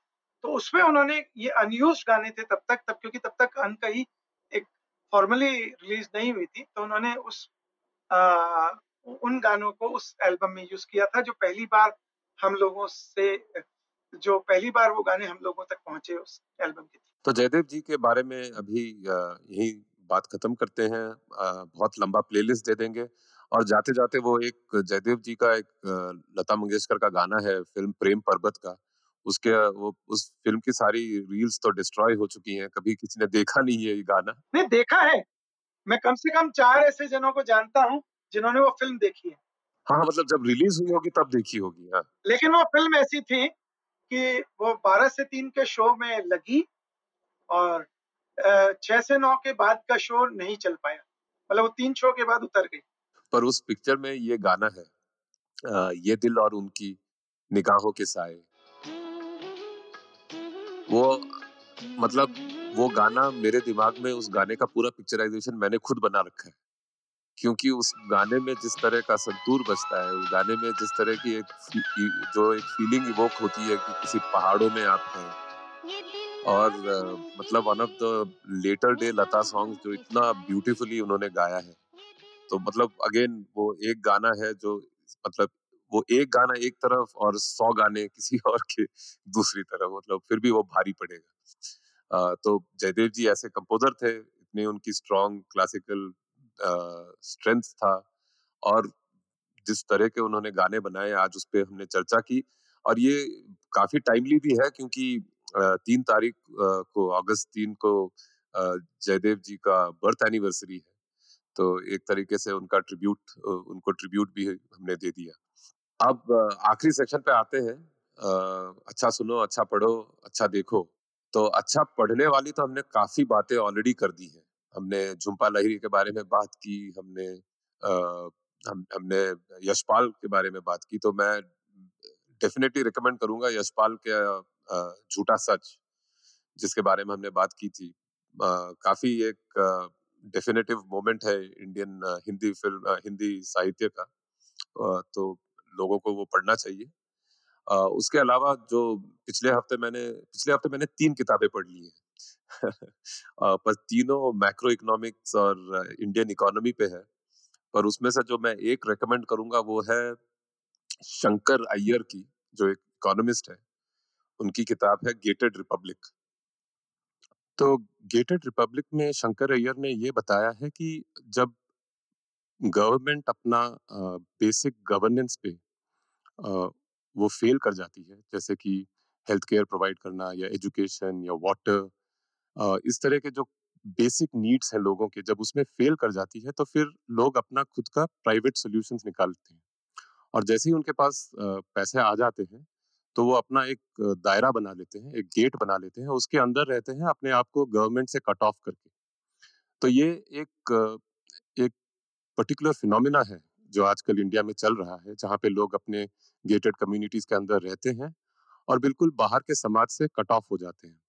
तो उसमें उन्होंने ये अनयूज गाने थे तब तक तब क्योंकि तब तक अन कही एक फॉर्मली रिलीज़ नहीं हुई थी तो उन्होंने उस आ, उन गानों को उस एल्बम में यूज़ किया था जो पहली बार हम लोगों से जो पहली बार वो गाने हम लोगों तक पहुँचे उस एल्बम के तो जयदेव जी के बारे में अभी यही बात खत्म करते हैं बहुत लंबा प्लेलिस्ट दे देंगे। और जाते जाते वो एक जयदेव जी का एक लता मंगेशकर का गाना है फ़िल्म प्रेम पर्वत का। उसके वो उस फ़िल्म की सारी रील्स तो डिस्ट्रॉय हो चुकी हैं कभी किसी ने देखा नहीं है ये गाना। नहीं देखा है। मैं कम से कम चार ऐसे जनों को जानता हूँ जिन्होंने वो फ़िल्म देखी है। हाँ मतलब जब रिलीज़ हुई होगी तब देखी होगी हाँ। लेकिन वो फ़िल्म ऐसी थी कि वो 12 से तीन के शो में लगी और छह से नौ के बाद का शो नहीं चल पाया। मतलब वो तीन शो के बाद उतर गई। पर उस पिक्चर में ये गाना है ये दिल और उनकी निगाहों के साए वो मतलब वो गाना मेरे दिमाग में उस गाने का पूरा पिक्चराइजेशन मैंने खुद बना रखा है। क्योंकि उस गाने में जिस तरह का संतूर बजता है उस गाने में जिस तरह की एक जो एक फीलिंग इवोक होती है कि किसी पहाड़ों में आप हैं। और मतलब one of the later day Lata song जो इतना ब्यूटीफुली उन्होंने गाया है। तो मतलब अगेन वो एक गाना है जो मतलब वो एक गाना एक तरफ़ और सौ गाने किसी और के दूसरी तरफ़ मतलब फिर भी वो भारी पड़ेगा। तो जयदेव जी ऐसे कंपोजर थे, इतने उनकी स्ट्रॉन्ग क्लासिकल स्ट्रेंथ था और जिस तरह के उन्होंने गाने बनाए, आज उस पर हमने चर्चा की। और ये काफ़ी टाइमली भी है क्योंकि तीन तारीख को अगस्त तीन को जयदेव जी का बर्थ एनिवर्सरी है। तो एक तरीके से उनका ट्रिब्यूट उनको ट्रिब्यूट भी हमने दे दिया। अब आखिरी सेक्शन पे आते हैं। अच्छा सुनो अच्छा पढ़ो अच्छा देखो। तो अच्छा पढ़ने वाली तो हमने काफ़ी बातें ऑलरेडी कर दी हैं। हमने झुम्पा लहरी के बारे में बात की हमने आ, हम हमने यशपाल के बारे में बात की। तो मैं डेफिनेटली रिकमेंड करूँगा यशपाल के झूठा सच, जिसके बारे में हमने बात की थी। काफ़ी एक डेफिनेटिव मोमेंट है इंडियन हिंदी फ़िल्म हिंदी साहित्य का। तो लोगों को वो पढ़ना चाहिए। उसके अलावा जो पिछले हफ़्ते मैंने, पिछले हफ़्ते मैंने तीन किताबें पढ़ ली हैं। पर तीनों मैक्रो इकोनॉमिक्स और इंडियन इकोनॉमी पे है। पर उसमें से जो मैं एक रेकमेंड करूँगा वो है शंकर अय्यर की, जो एक इकोनॉमिस्ट है। उनकी किताब है गेटेड रिपब्लिक। तो गेटेड रिपब्लिक में शंकर अय्यर ने ये बताया है कि जब गवर्नमेंट अपना बेसिक गवर्नेंस पे वो फेल कर जाती है, जैसे कि हेल्थ केयर प्रोवाइड करना या एजुकेशन या वाटर इस तरह के जो बेसिक नीड्स हैं लोगों के, जब उसमें फेल कर जाती है तो फिर लोग अपना खुद का प्राइवेट सोल्यूशंस निकालते हैं। और जैसे ही उनके पास पैसे आ जाते हैं तो वो अपना एक दायरा बना लेते हैं, एक गेट बना लेते हैं, उसके अंदर रहते हैं अपने आप को गवर्नमेंट से कट ऑफ़ करके। तो ये एक एक पर्टिकुलर फिनोमिना है जो आजकल इंडिया में चल रहा है, जहाँ पे लोग अपने गेटेड कम्युनिटीज के अंदर रहते हैं और बिल्कुल बाहर के समाज से कट ऑफ़ हो जाते हैं।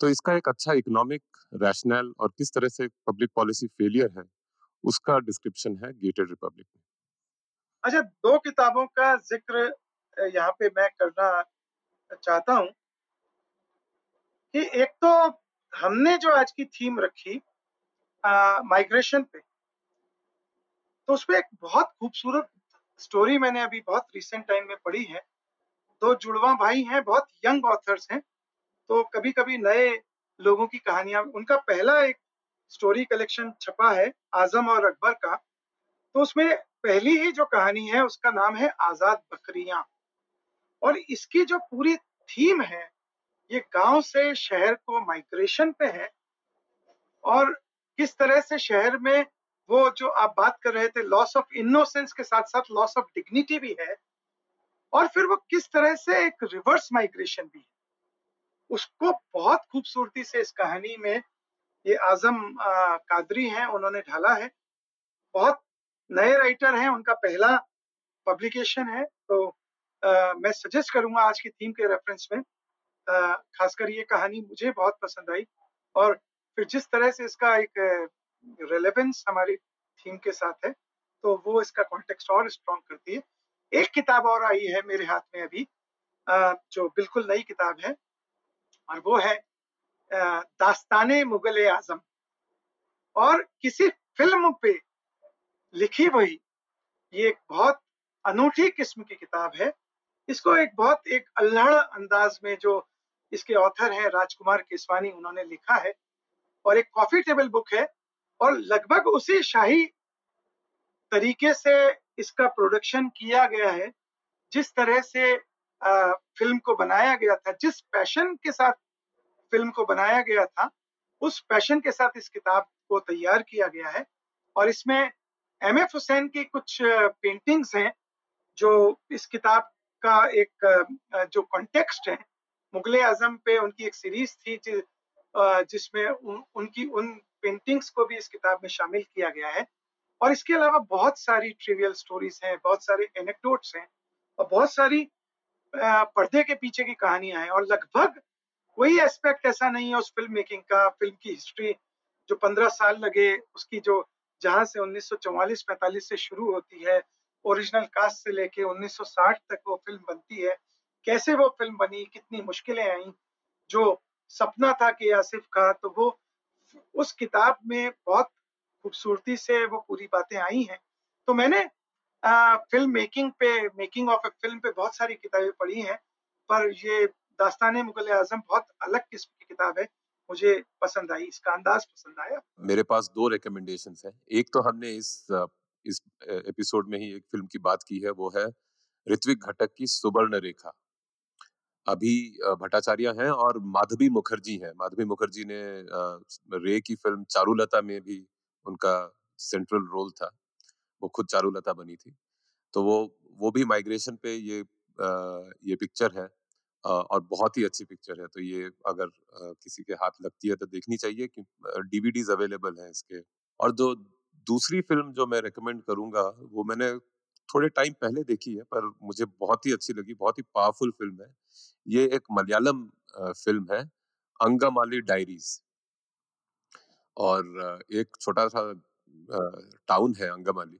तो इसका एक अच्छा इकोनॉमिक रैशनल और किस तरह से पब्लिक पॉलिसी फेलियर है, उसका डिस्क्रिप्शन है गेटेड रिपब्लिक में। अच्छा दो किताबों का ज़िक्र यहाँ पे मैं करना चाहता हूँ कि एक तो हमने जो आज की थीम रखी माइग्रेशन पे तो उसपे एक बहुत खूबसूरत स्टोरी मैंने अभी बहुत रिसेंट टाइम में पढ़ी है। दो जुड़वा भाई हैं, बहुत यंग ऑथर्स हैं तो कभी कभी नए लोगों की कहानियाँ, उनका पहला एक स्टोरी कलेक्शन छपा है, आज़म और अकबर का। तो उसमें पहली ही जो कहानी है, उसका नाम है आज़ाद बकरियाँ। और इसकी जो पूरी थीम है ये गाँव से शहर को माइग्रेशन पे है और किस तरह से शहर में वो जो आप बात कर रहे थे लॉस ऑफ़ इनोसेंस के साथ साथ लॉस ऑफ़ डिग्निटी भी है और फिर वो किस तरह से एक रिवर्स माइग्रेशन भी है। उसको बहुत खूबसूरती से इस कहानी में ये आज़म आ, कादरी हैं उन्होंने ढाला है। बहुत नए राइटर हैं उनका पहला पब्लिकेशन है तो मैं सजेस्ट करूँगा आज की थीम के रेफरेंस में। खासकर ये कहानी मुझे बहुत पसंद आई और फिर जिस तरह से इसका एक रेलेवेंस हमारी थीम के साथ है तो वो इसका कॉन्टेक्स्ट और स्ट्रॉन्ग करती है। एक किताब और आई है मेरे हाथ में अभी जो बिल्कुल नई किताब है और वो है दास्तान मुगल आज़म। और किसी फ़िल्म पे लिखी हुई ये एक बहुत अनूठी किस्म की किताब है इसको एक बहुत एक अल्लाह अंदाज में जो इसके ऑथर हैं राजकुमार केसवानी उन्होंने लिखा है और एक कॉफ़ी टेबल बुक है और लगभग उसी शाही तरीके से इसका प्रोडक्शन किया गया है। जिस तरह से आ, फ़िल्म को बनाया गया था जिस पैशन के साथ फ़िल्म को बनाया गया था उस पैशन के साथ इस किताब को तैयार किया गया है। और इसमें एम एफ़ हुसैन की कुछ पेंटिंग्स हैं जो इस किताब का एक जो कॉन्टेक्स्ट है मुगल आज़म पे उनकी एक सीरीज़ थी जिसमें उन, उनकी उन पेंटिंग्स को भी इस किताब में शामिल किया गया है। और इसके अलावा बहुत सारी ट्रिवियल स्टोरीज हैं बहुत सारे एनेक्डोट्स हैं और बहुत सारी पर्दे के पीछे की कहानियाँ हैं। और लगभग कोई एस्पेक्ट ऐसा नहीं है उस फ़िल्म मेकिंग का फ़िल्म की हिस्ट्री जो पंद्रह साल लगे उसकी जो जहाँ से 1944-45 से शुरू होती है ओरिजिनल कास्ट से लेके 1960 तक वो फ़िल्म बनती है। कैसे वो फ़िल्म बनी कितनी मुश्किलें आई जो सपना था कि आसिफ का तो वो उस किताब में बहुत खूबसूरती से वो पूरी बातें आई हैं। तो मैंने आ, फ़िल्म मेकिंग पे मेकिंग ऑफ़ ए फ़िल्म पे बहुत सारी किताबें पढ़ी हैं पर ये दास्तान मुगल आज़म बहुत अलग किस्म की किताब है मुझे पसंद आई इसका अंदाज पसंद आया। मेरे पास दो रिकमेंडेशन है। एक तो हमने इस इस एपिसोड में ही एक फ़िल्म की बात की है, वो है ऋत्विक घटक की सुवर्ण रेखा। अभी भट्टाचार्य हैं और माधवी मुखर्जी हैं। माधवी मुखर्जी ने रे की फ़िल्म चारुलता में भी उनका सेंट्रल रोल था। वो खुद चारुलता बनी थी। तो वो वो भी माइग्रेशन पे ये ये पिक्चर है और बहुत ही अच्छी पिक्चर है। तो ये अगर किसी के हाथ लगती है तो देखनी चाहिए कि डीवीडीज अवेलेबल हैं इसके। और जो दूसरी फ़िल्म जो मैं रेकमेंड करूँगा, वो मैंने थोड़े टाइम पहले देखी है, पर मुझे बहुत ही अच्छी लगी, बहुत ही पावरफुल फ़िल्म है। ये एक मलयालम फ़िल्म है, अंगमाली डायरीज। और एक छोटा सा टाउन है अंगमाली,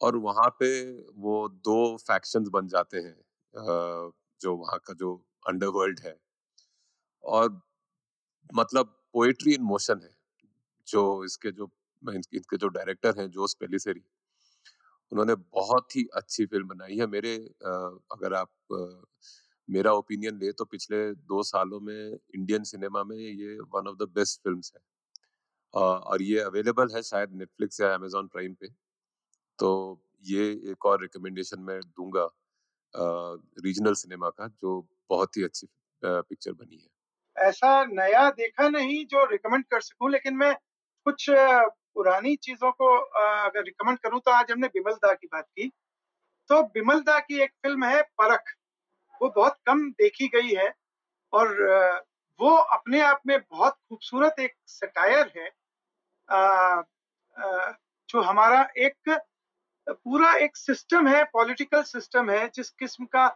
और वहाँ पे वो दो फैक्शंस बन जाते हैं जो वहाँ का जो अंडरवर्ल्ड है। और मतलब पोएट्री इन मोशन है, जो इसके जो इनके जो डायरेक्टर हैं जोस पेलिसेरी उन्होंने बहुत ही अच्छी फ़िल्म बनाई है। मेरे अ, अगर आप अ, मेरा ओपिनियन ले तो पिछले दो सालों में इंडियन सिनेमा में ये one of the best films है। अ, और ये अवेलेबल है शायद नेटफ्लिक्स या अमेजोन प्राइम पे। तो ये एक और रिकमेंडेशन मैं दूँगा रीजनल सिनेमा का जो बहुत ही अच्छी पिक्चर बनी है। ऐसा नया देखा नहीं जो रिकमेंड कर सकूँ लेकिन मैं कुछ पुरानी चीज़ों को अगर रिकमेंड करूँ तो आज हमने बिमल दा की बात की। तो बिमल दा की एक फ़िल्म है परख। वो बहुत कम देखी गई है और वो अपने आप में बहुत खूबसूरत एक सटायर है। जो हमारा एक, पूरा एक सिस्टम है पॉलिटिकल सिस्टम है, जिस किस्म का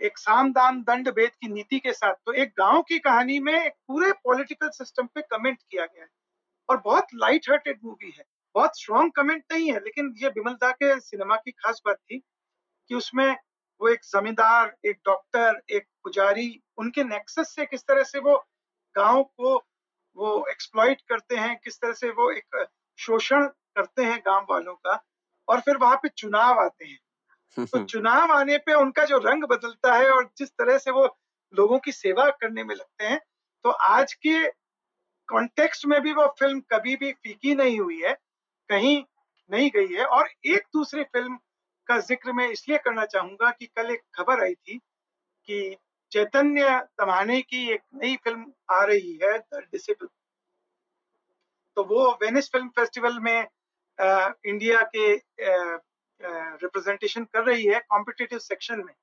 एक साम दाम दंड भेद की नीति के साथ। तो एक गाँव की कहानी में एक पूरे पॉलिटिकल सिस्टम पे कमेंट किया गया है। और बहुत लाइट हार्टेड मूवी है। बहुत स्ट्रॉन्ग कमेंट नहीं है लेकिन ये बिमल दा के सिनेमा की खास बात थी कि उसमें वो एक जमींदार एक डॉक्टर एक पुजारी उनके नेक्सस से किस तरह से वो गाँव को वो एक्सप्लॉइट करते हैं किस तरह से वो एक शोषण करते हैं गाँव वालों का और फिर वहाँ पे चुनाव आते हैं। तो चुनाव आने पे उनका जो रंग बदलता है और जिस तरह से वो लोगों की सेवा करने में लगते हैं तो आज के कॉन्टेक्स्ट में भी वो फ़िल्म कभी भी फीकी नहीं हुई है कहीं नहीं गई है और एक दूसरी फ़िल्म का ज़िक्र मैं इसलिए करना चाहूँगा कि कल एक खबर आई थी कि चैतन्य तमाने की एक नई फ़िल्म आ रही है द डिसिपल तो वो वेनिस फ़िल्म फेस्टिवल में अ, इंडिया के रिप्रेजेंटेशन कर रही है कॉम्पिटिटिव सेक्शन में।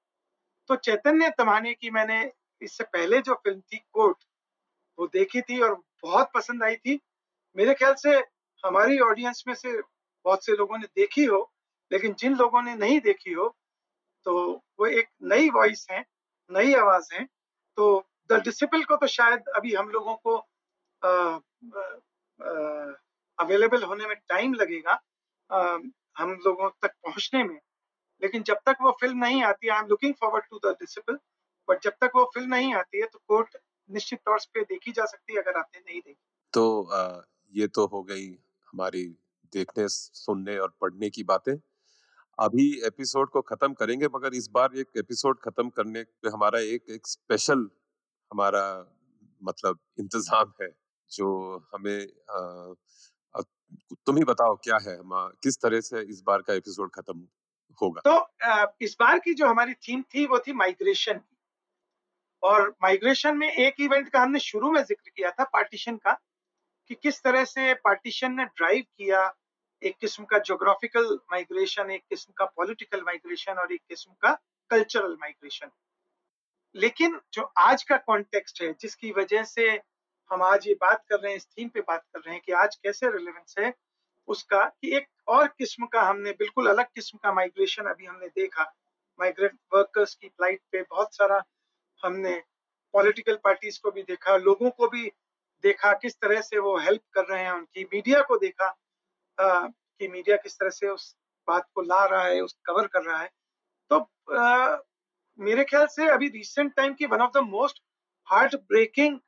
तो चैतन्य तमाने की मैंने इससे पहले जो फ़िल्म थी कोर्ट वो देखी थी और बहुत पसंद आई थी। मेरे ख्याल से हमारी ऑडियंस में से बहुत से लोगों ने देखी हो लेकिन जिन लोगों ने नहीं देखी हो तो वो एक नई वॉइस है नई आवाज़ है। तो द डिसिपल को तो शायद अभी हम लोगों को अवेलेबल होने में टाइम लगेगा अ, हम लोगों तक पहुँचने में। लेकिन जब तक वो फ़िल्म नहीं आती I am looking forward to the disciple but जब तक वो फ़िल्म नहीं आती है तो कोर्ट निश्चित तौर पे देखी जा सकती है अगर आपने नहीं देखी। तो अ, ये तो हो गई हमारी देखने सुनने और पढ़ने की बातें। अभी एपिसोड को खत्म करेंगे मगर इस बार एक एपिसोड खत्म करने पे हमारा एक एक स्पेशल हमारा मतलब इंतज़ाम है जो हमें अ, तुम ही बताओ क्या है हम किस तरह से इस बार का एपिसोड खत्म होगा? तो अ, इस बार की जो हमारी थीम थी वो थी माइग्रेशन की। और माइग्रेशन में एक इवेंट का हमने शुरू में ज़िक्र किया था पार्टीशन का, कि किस तरह से पार्टीशन ने ड्राइव किया एक किस्म का जोग्राफिकल माइग्रेशन एक किस्म का पॉलिटिकल माइग्रेशन और एक किस्म का कल्चरल माइग्रेशन लेकिन जो आज का कॉन्टेक्स्ट है, जिसकी वजह से हम आज ये बात कर रहे हैं, इस थीम पे बात कर रहे हैं कि आज कैसे रिलेवेंस है उसका, कि एक और किस्म का हमने बिल्कुल अलग किस्म का माइग्रेशन अभी हमने देखा। माइग्रेंट वर्कर्स की फ़्लाइट पे बहुत सारा हमने पॉलिटिकल पार्टीज़ को भी देखा लोगों को भी देखा किस तरह से वो हेल्प कर रहे हैं उनकी मीडिया को देखा अ, कि मीडिया किस तरह से उस बात को ला रहा है उस कवर कर रहा है। तो अ, मेरे ख्याल से अभी रिसेंट टाइम की one of the most heart breaking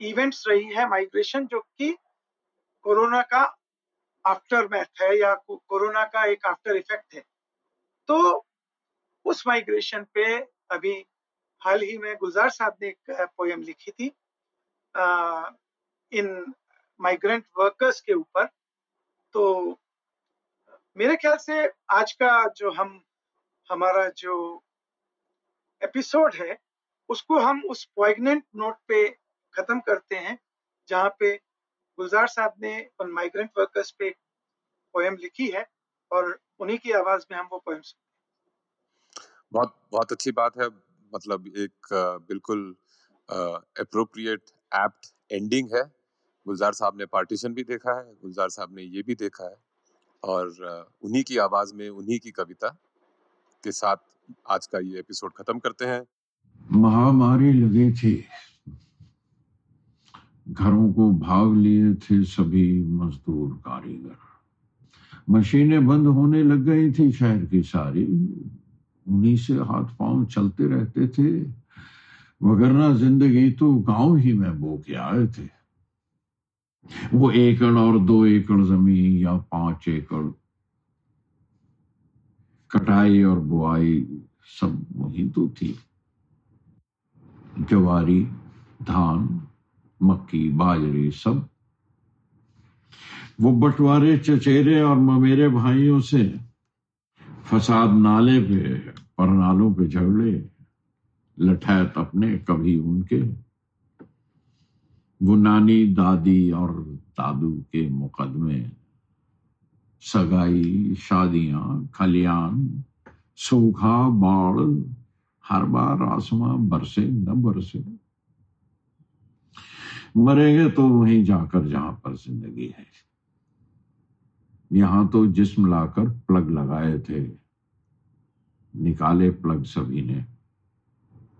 events रही है माइग्रेशन जो कि कोरोना का आफ्टर मैथ है या कोरोना का एक आफ्टर इफ़ेक्ट है। तो उस माइग्रेशन पे अभी हाल ही में गुलजार साहब ने एक पोयम लिखी थी इन माइग्रेंट वर्कर्स के ऊपर। तो मेरे ख्याल से आज का जो हम, हमारा जो एपिसोड है, उसको हम उस पॉइगनेंट नोट पे खत्म करते हैं, जहाँ पे गुलजार साहब ने उन माइग्रेंट वर्कर्स पे पोएम लिखी है, और उन्हीं की आवाज़ में हम वो पोएम सुनते बहुत बहुत अच्छी बात है। मतलब एक बिल्कुल अप्रोप्रिएट एप्ट एंडिंग है। गुलजार साहब ने पार्टीशन भी देखा है, गुलजार साहब ने ये भी देखा है और उन्हीं की आवाज़ में, उन्हीं की कविता के साथ आज का ये एपिसोड खत्म करते हैं। महामारी लगी थी। घरों को भाग लिए थे सभी मजदूर कारीगर। मशीनें बंद होने लग गई थी शहर की सारी। उन्हीं से हाथ पाँव चलते रहते थे। वगरना ज़िंदगी तो गाँव ही में बो के आए थे। वो एकड़ और दो एकड़ ज़मीन या पाँच एकड़, कटाई और बुआई सब वही तो थी। जवारी, धान, मक्की, बाजरी सब। वो बंटवारे, चचेरे और ममेरे भाइयों से फसाद नाले पे पर नालों पे झगड़े, लठैत अपने, कभी उनके। वो नानी, दादी और दादू के मुकदमे, सगाई, शादियाँ, खलियान, सूखा बाढ़, हर बार आसमां बरसे, न बरसे। मरेंगे तो वहीं जाकर जहाँ पर ज़िंदगी है। यहाँ तो जिस्म लाकर प्लग लगाए थे। निकाले प्लग सभी ने।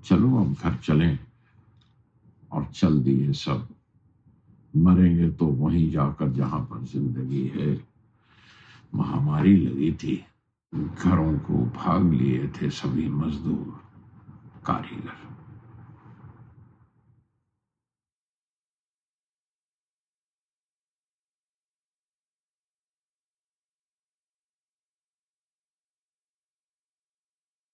चलो अब घर चलें और चल दिए सब। मरेंगे तो वहीं जाकर जहाँ पर ज़िंदगी है, महामारी लगी थी। घरों को भाग लिए थे सभी मजदूर, कारीगर।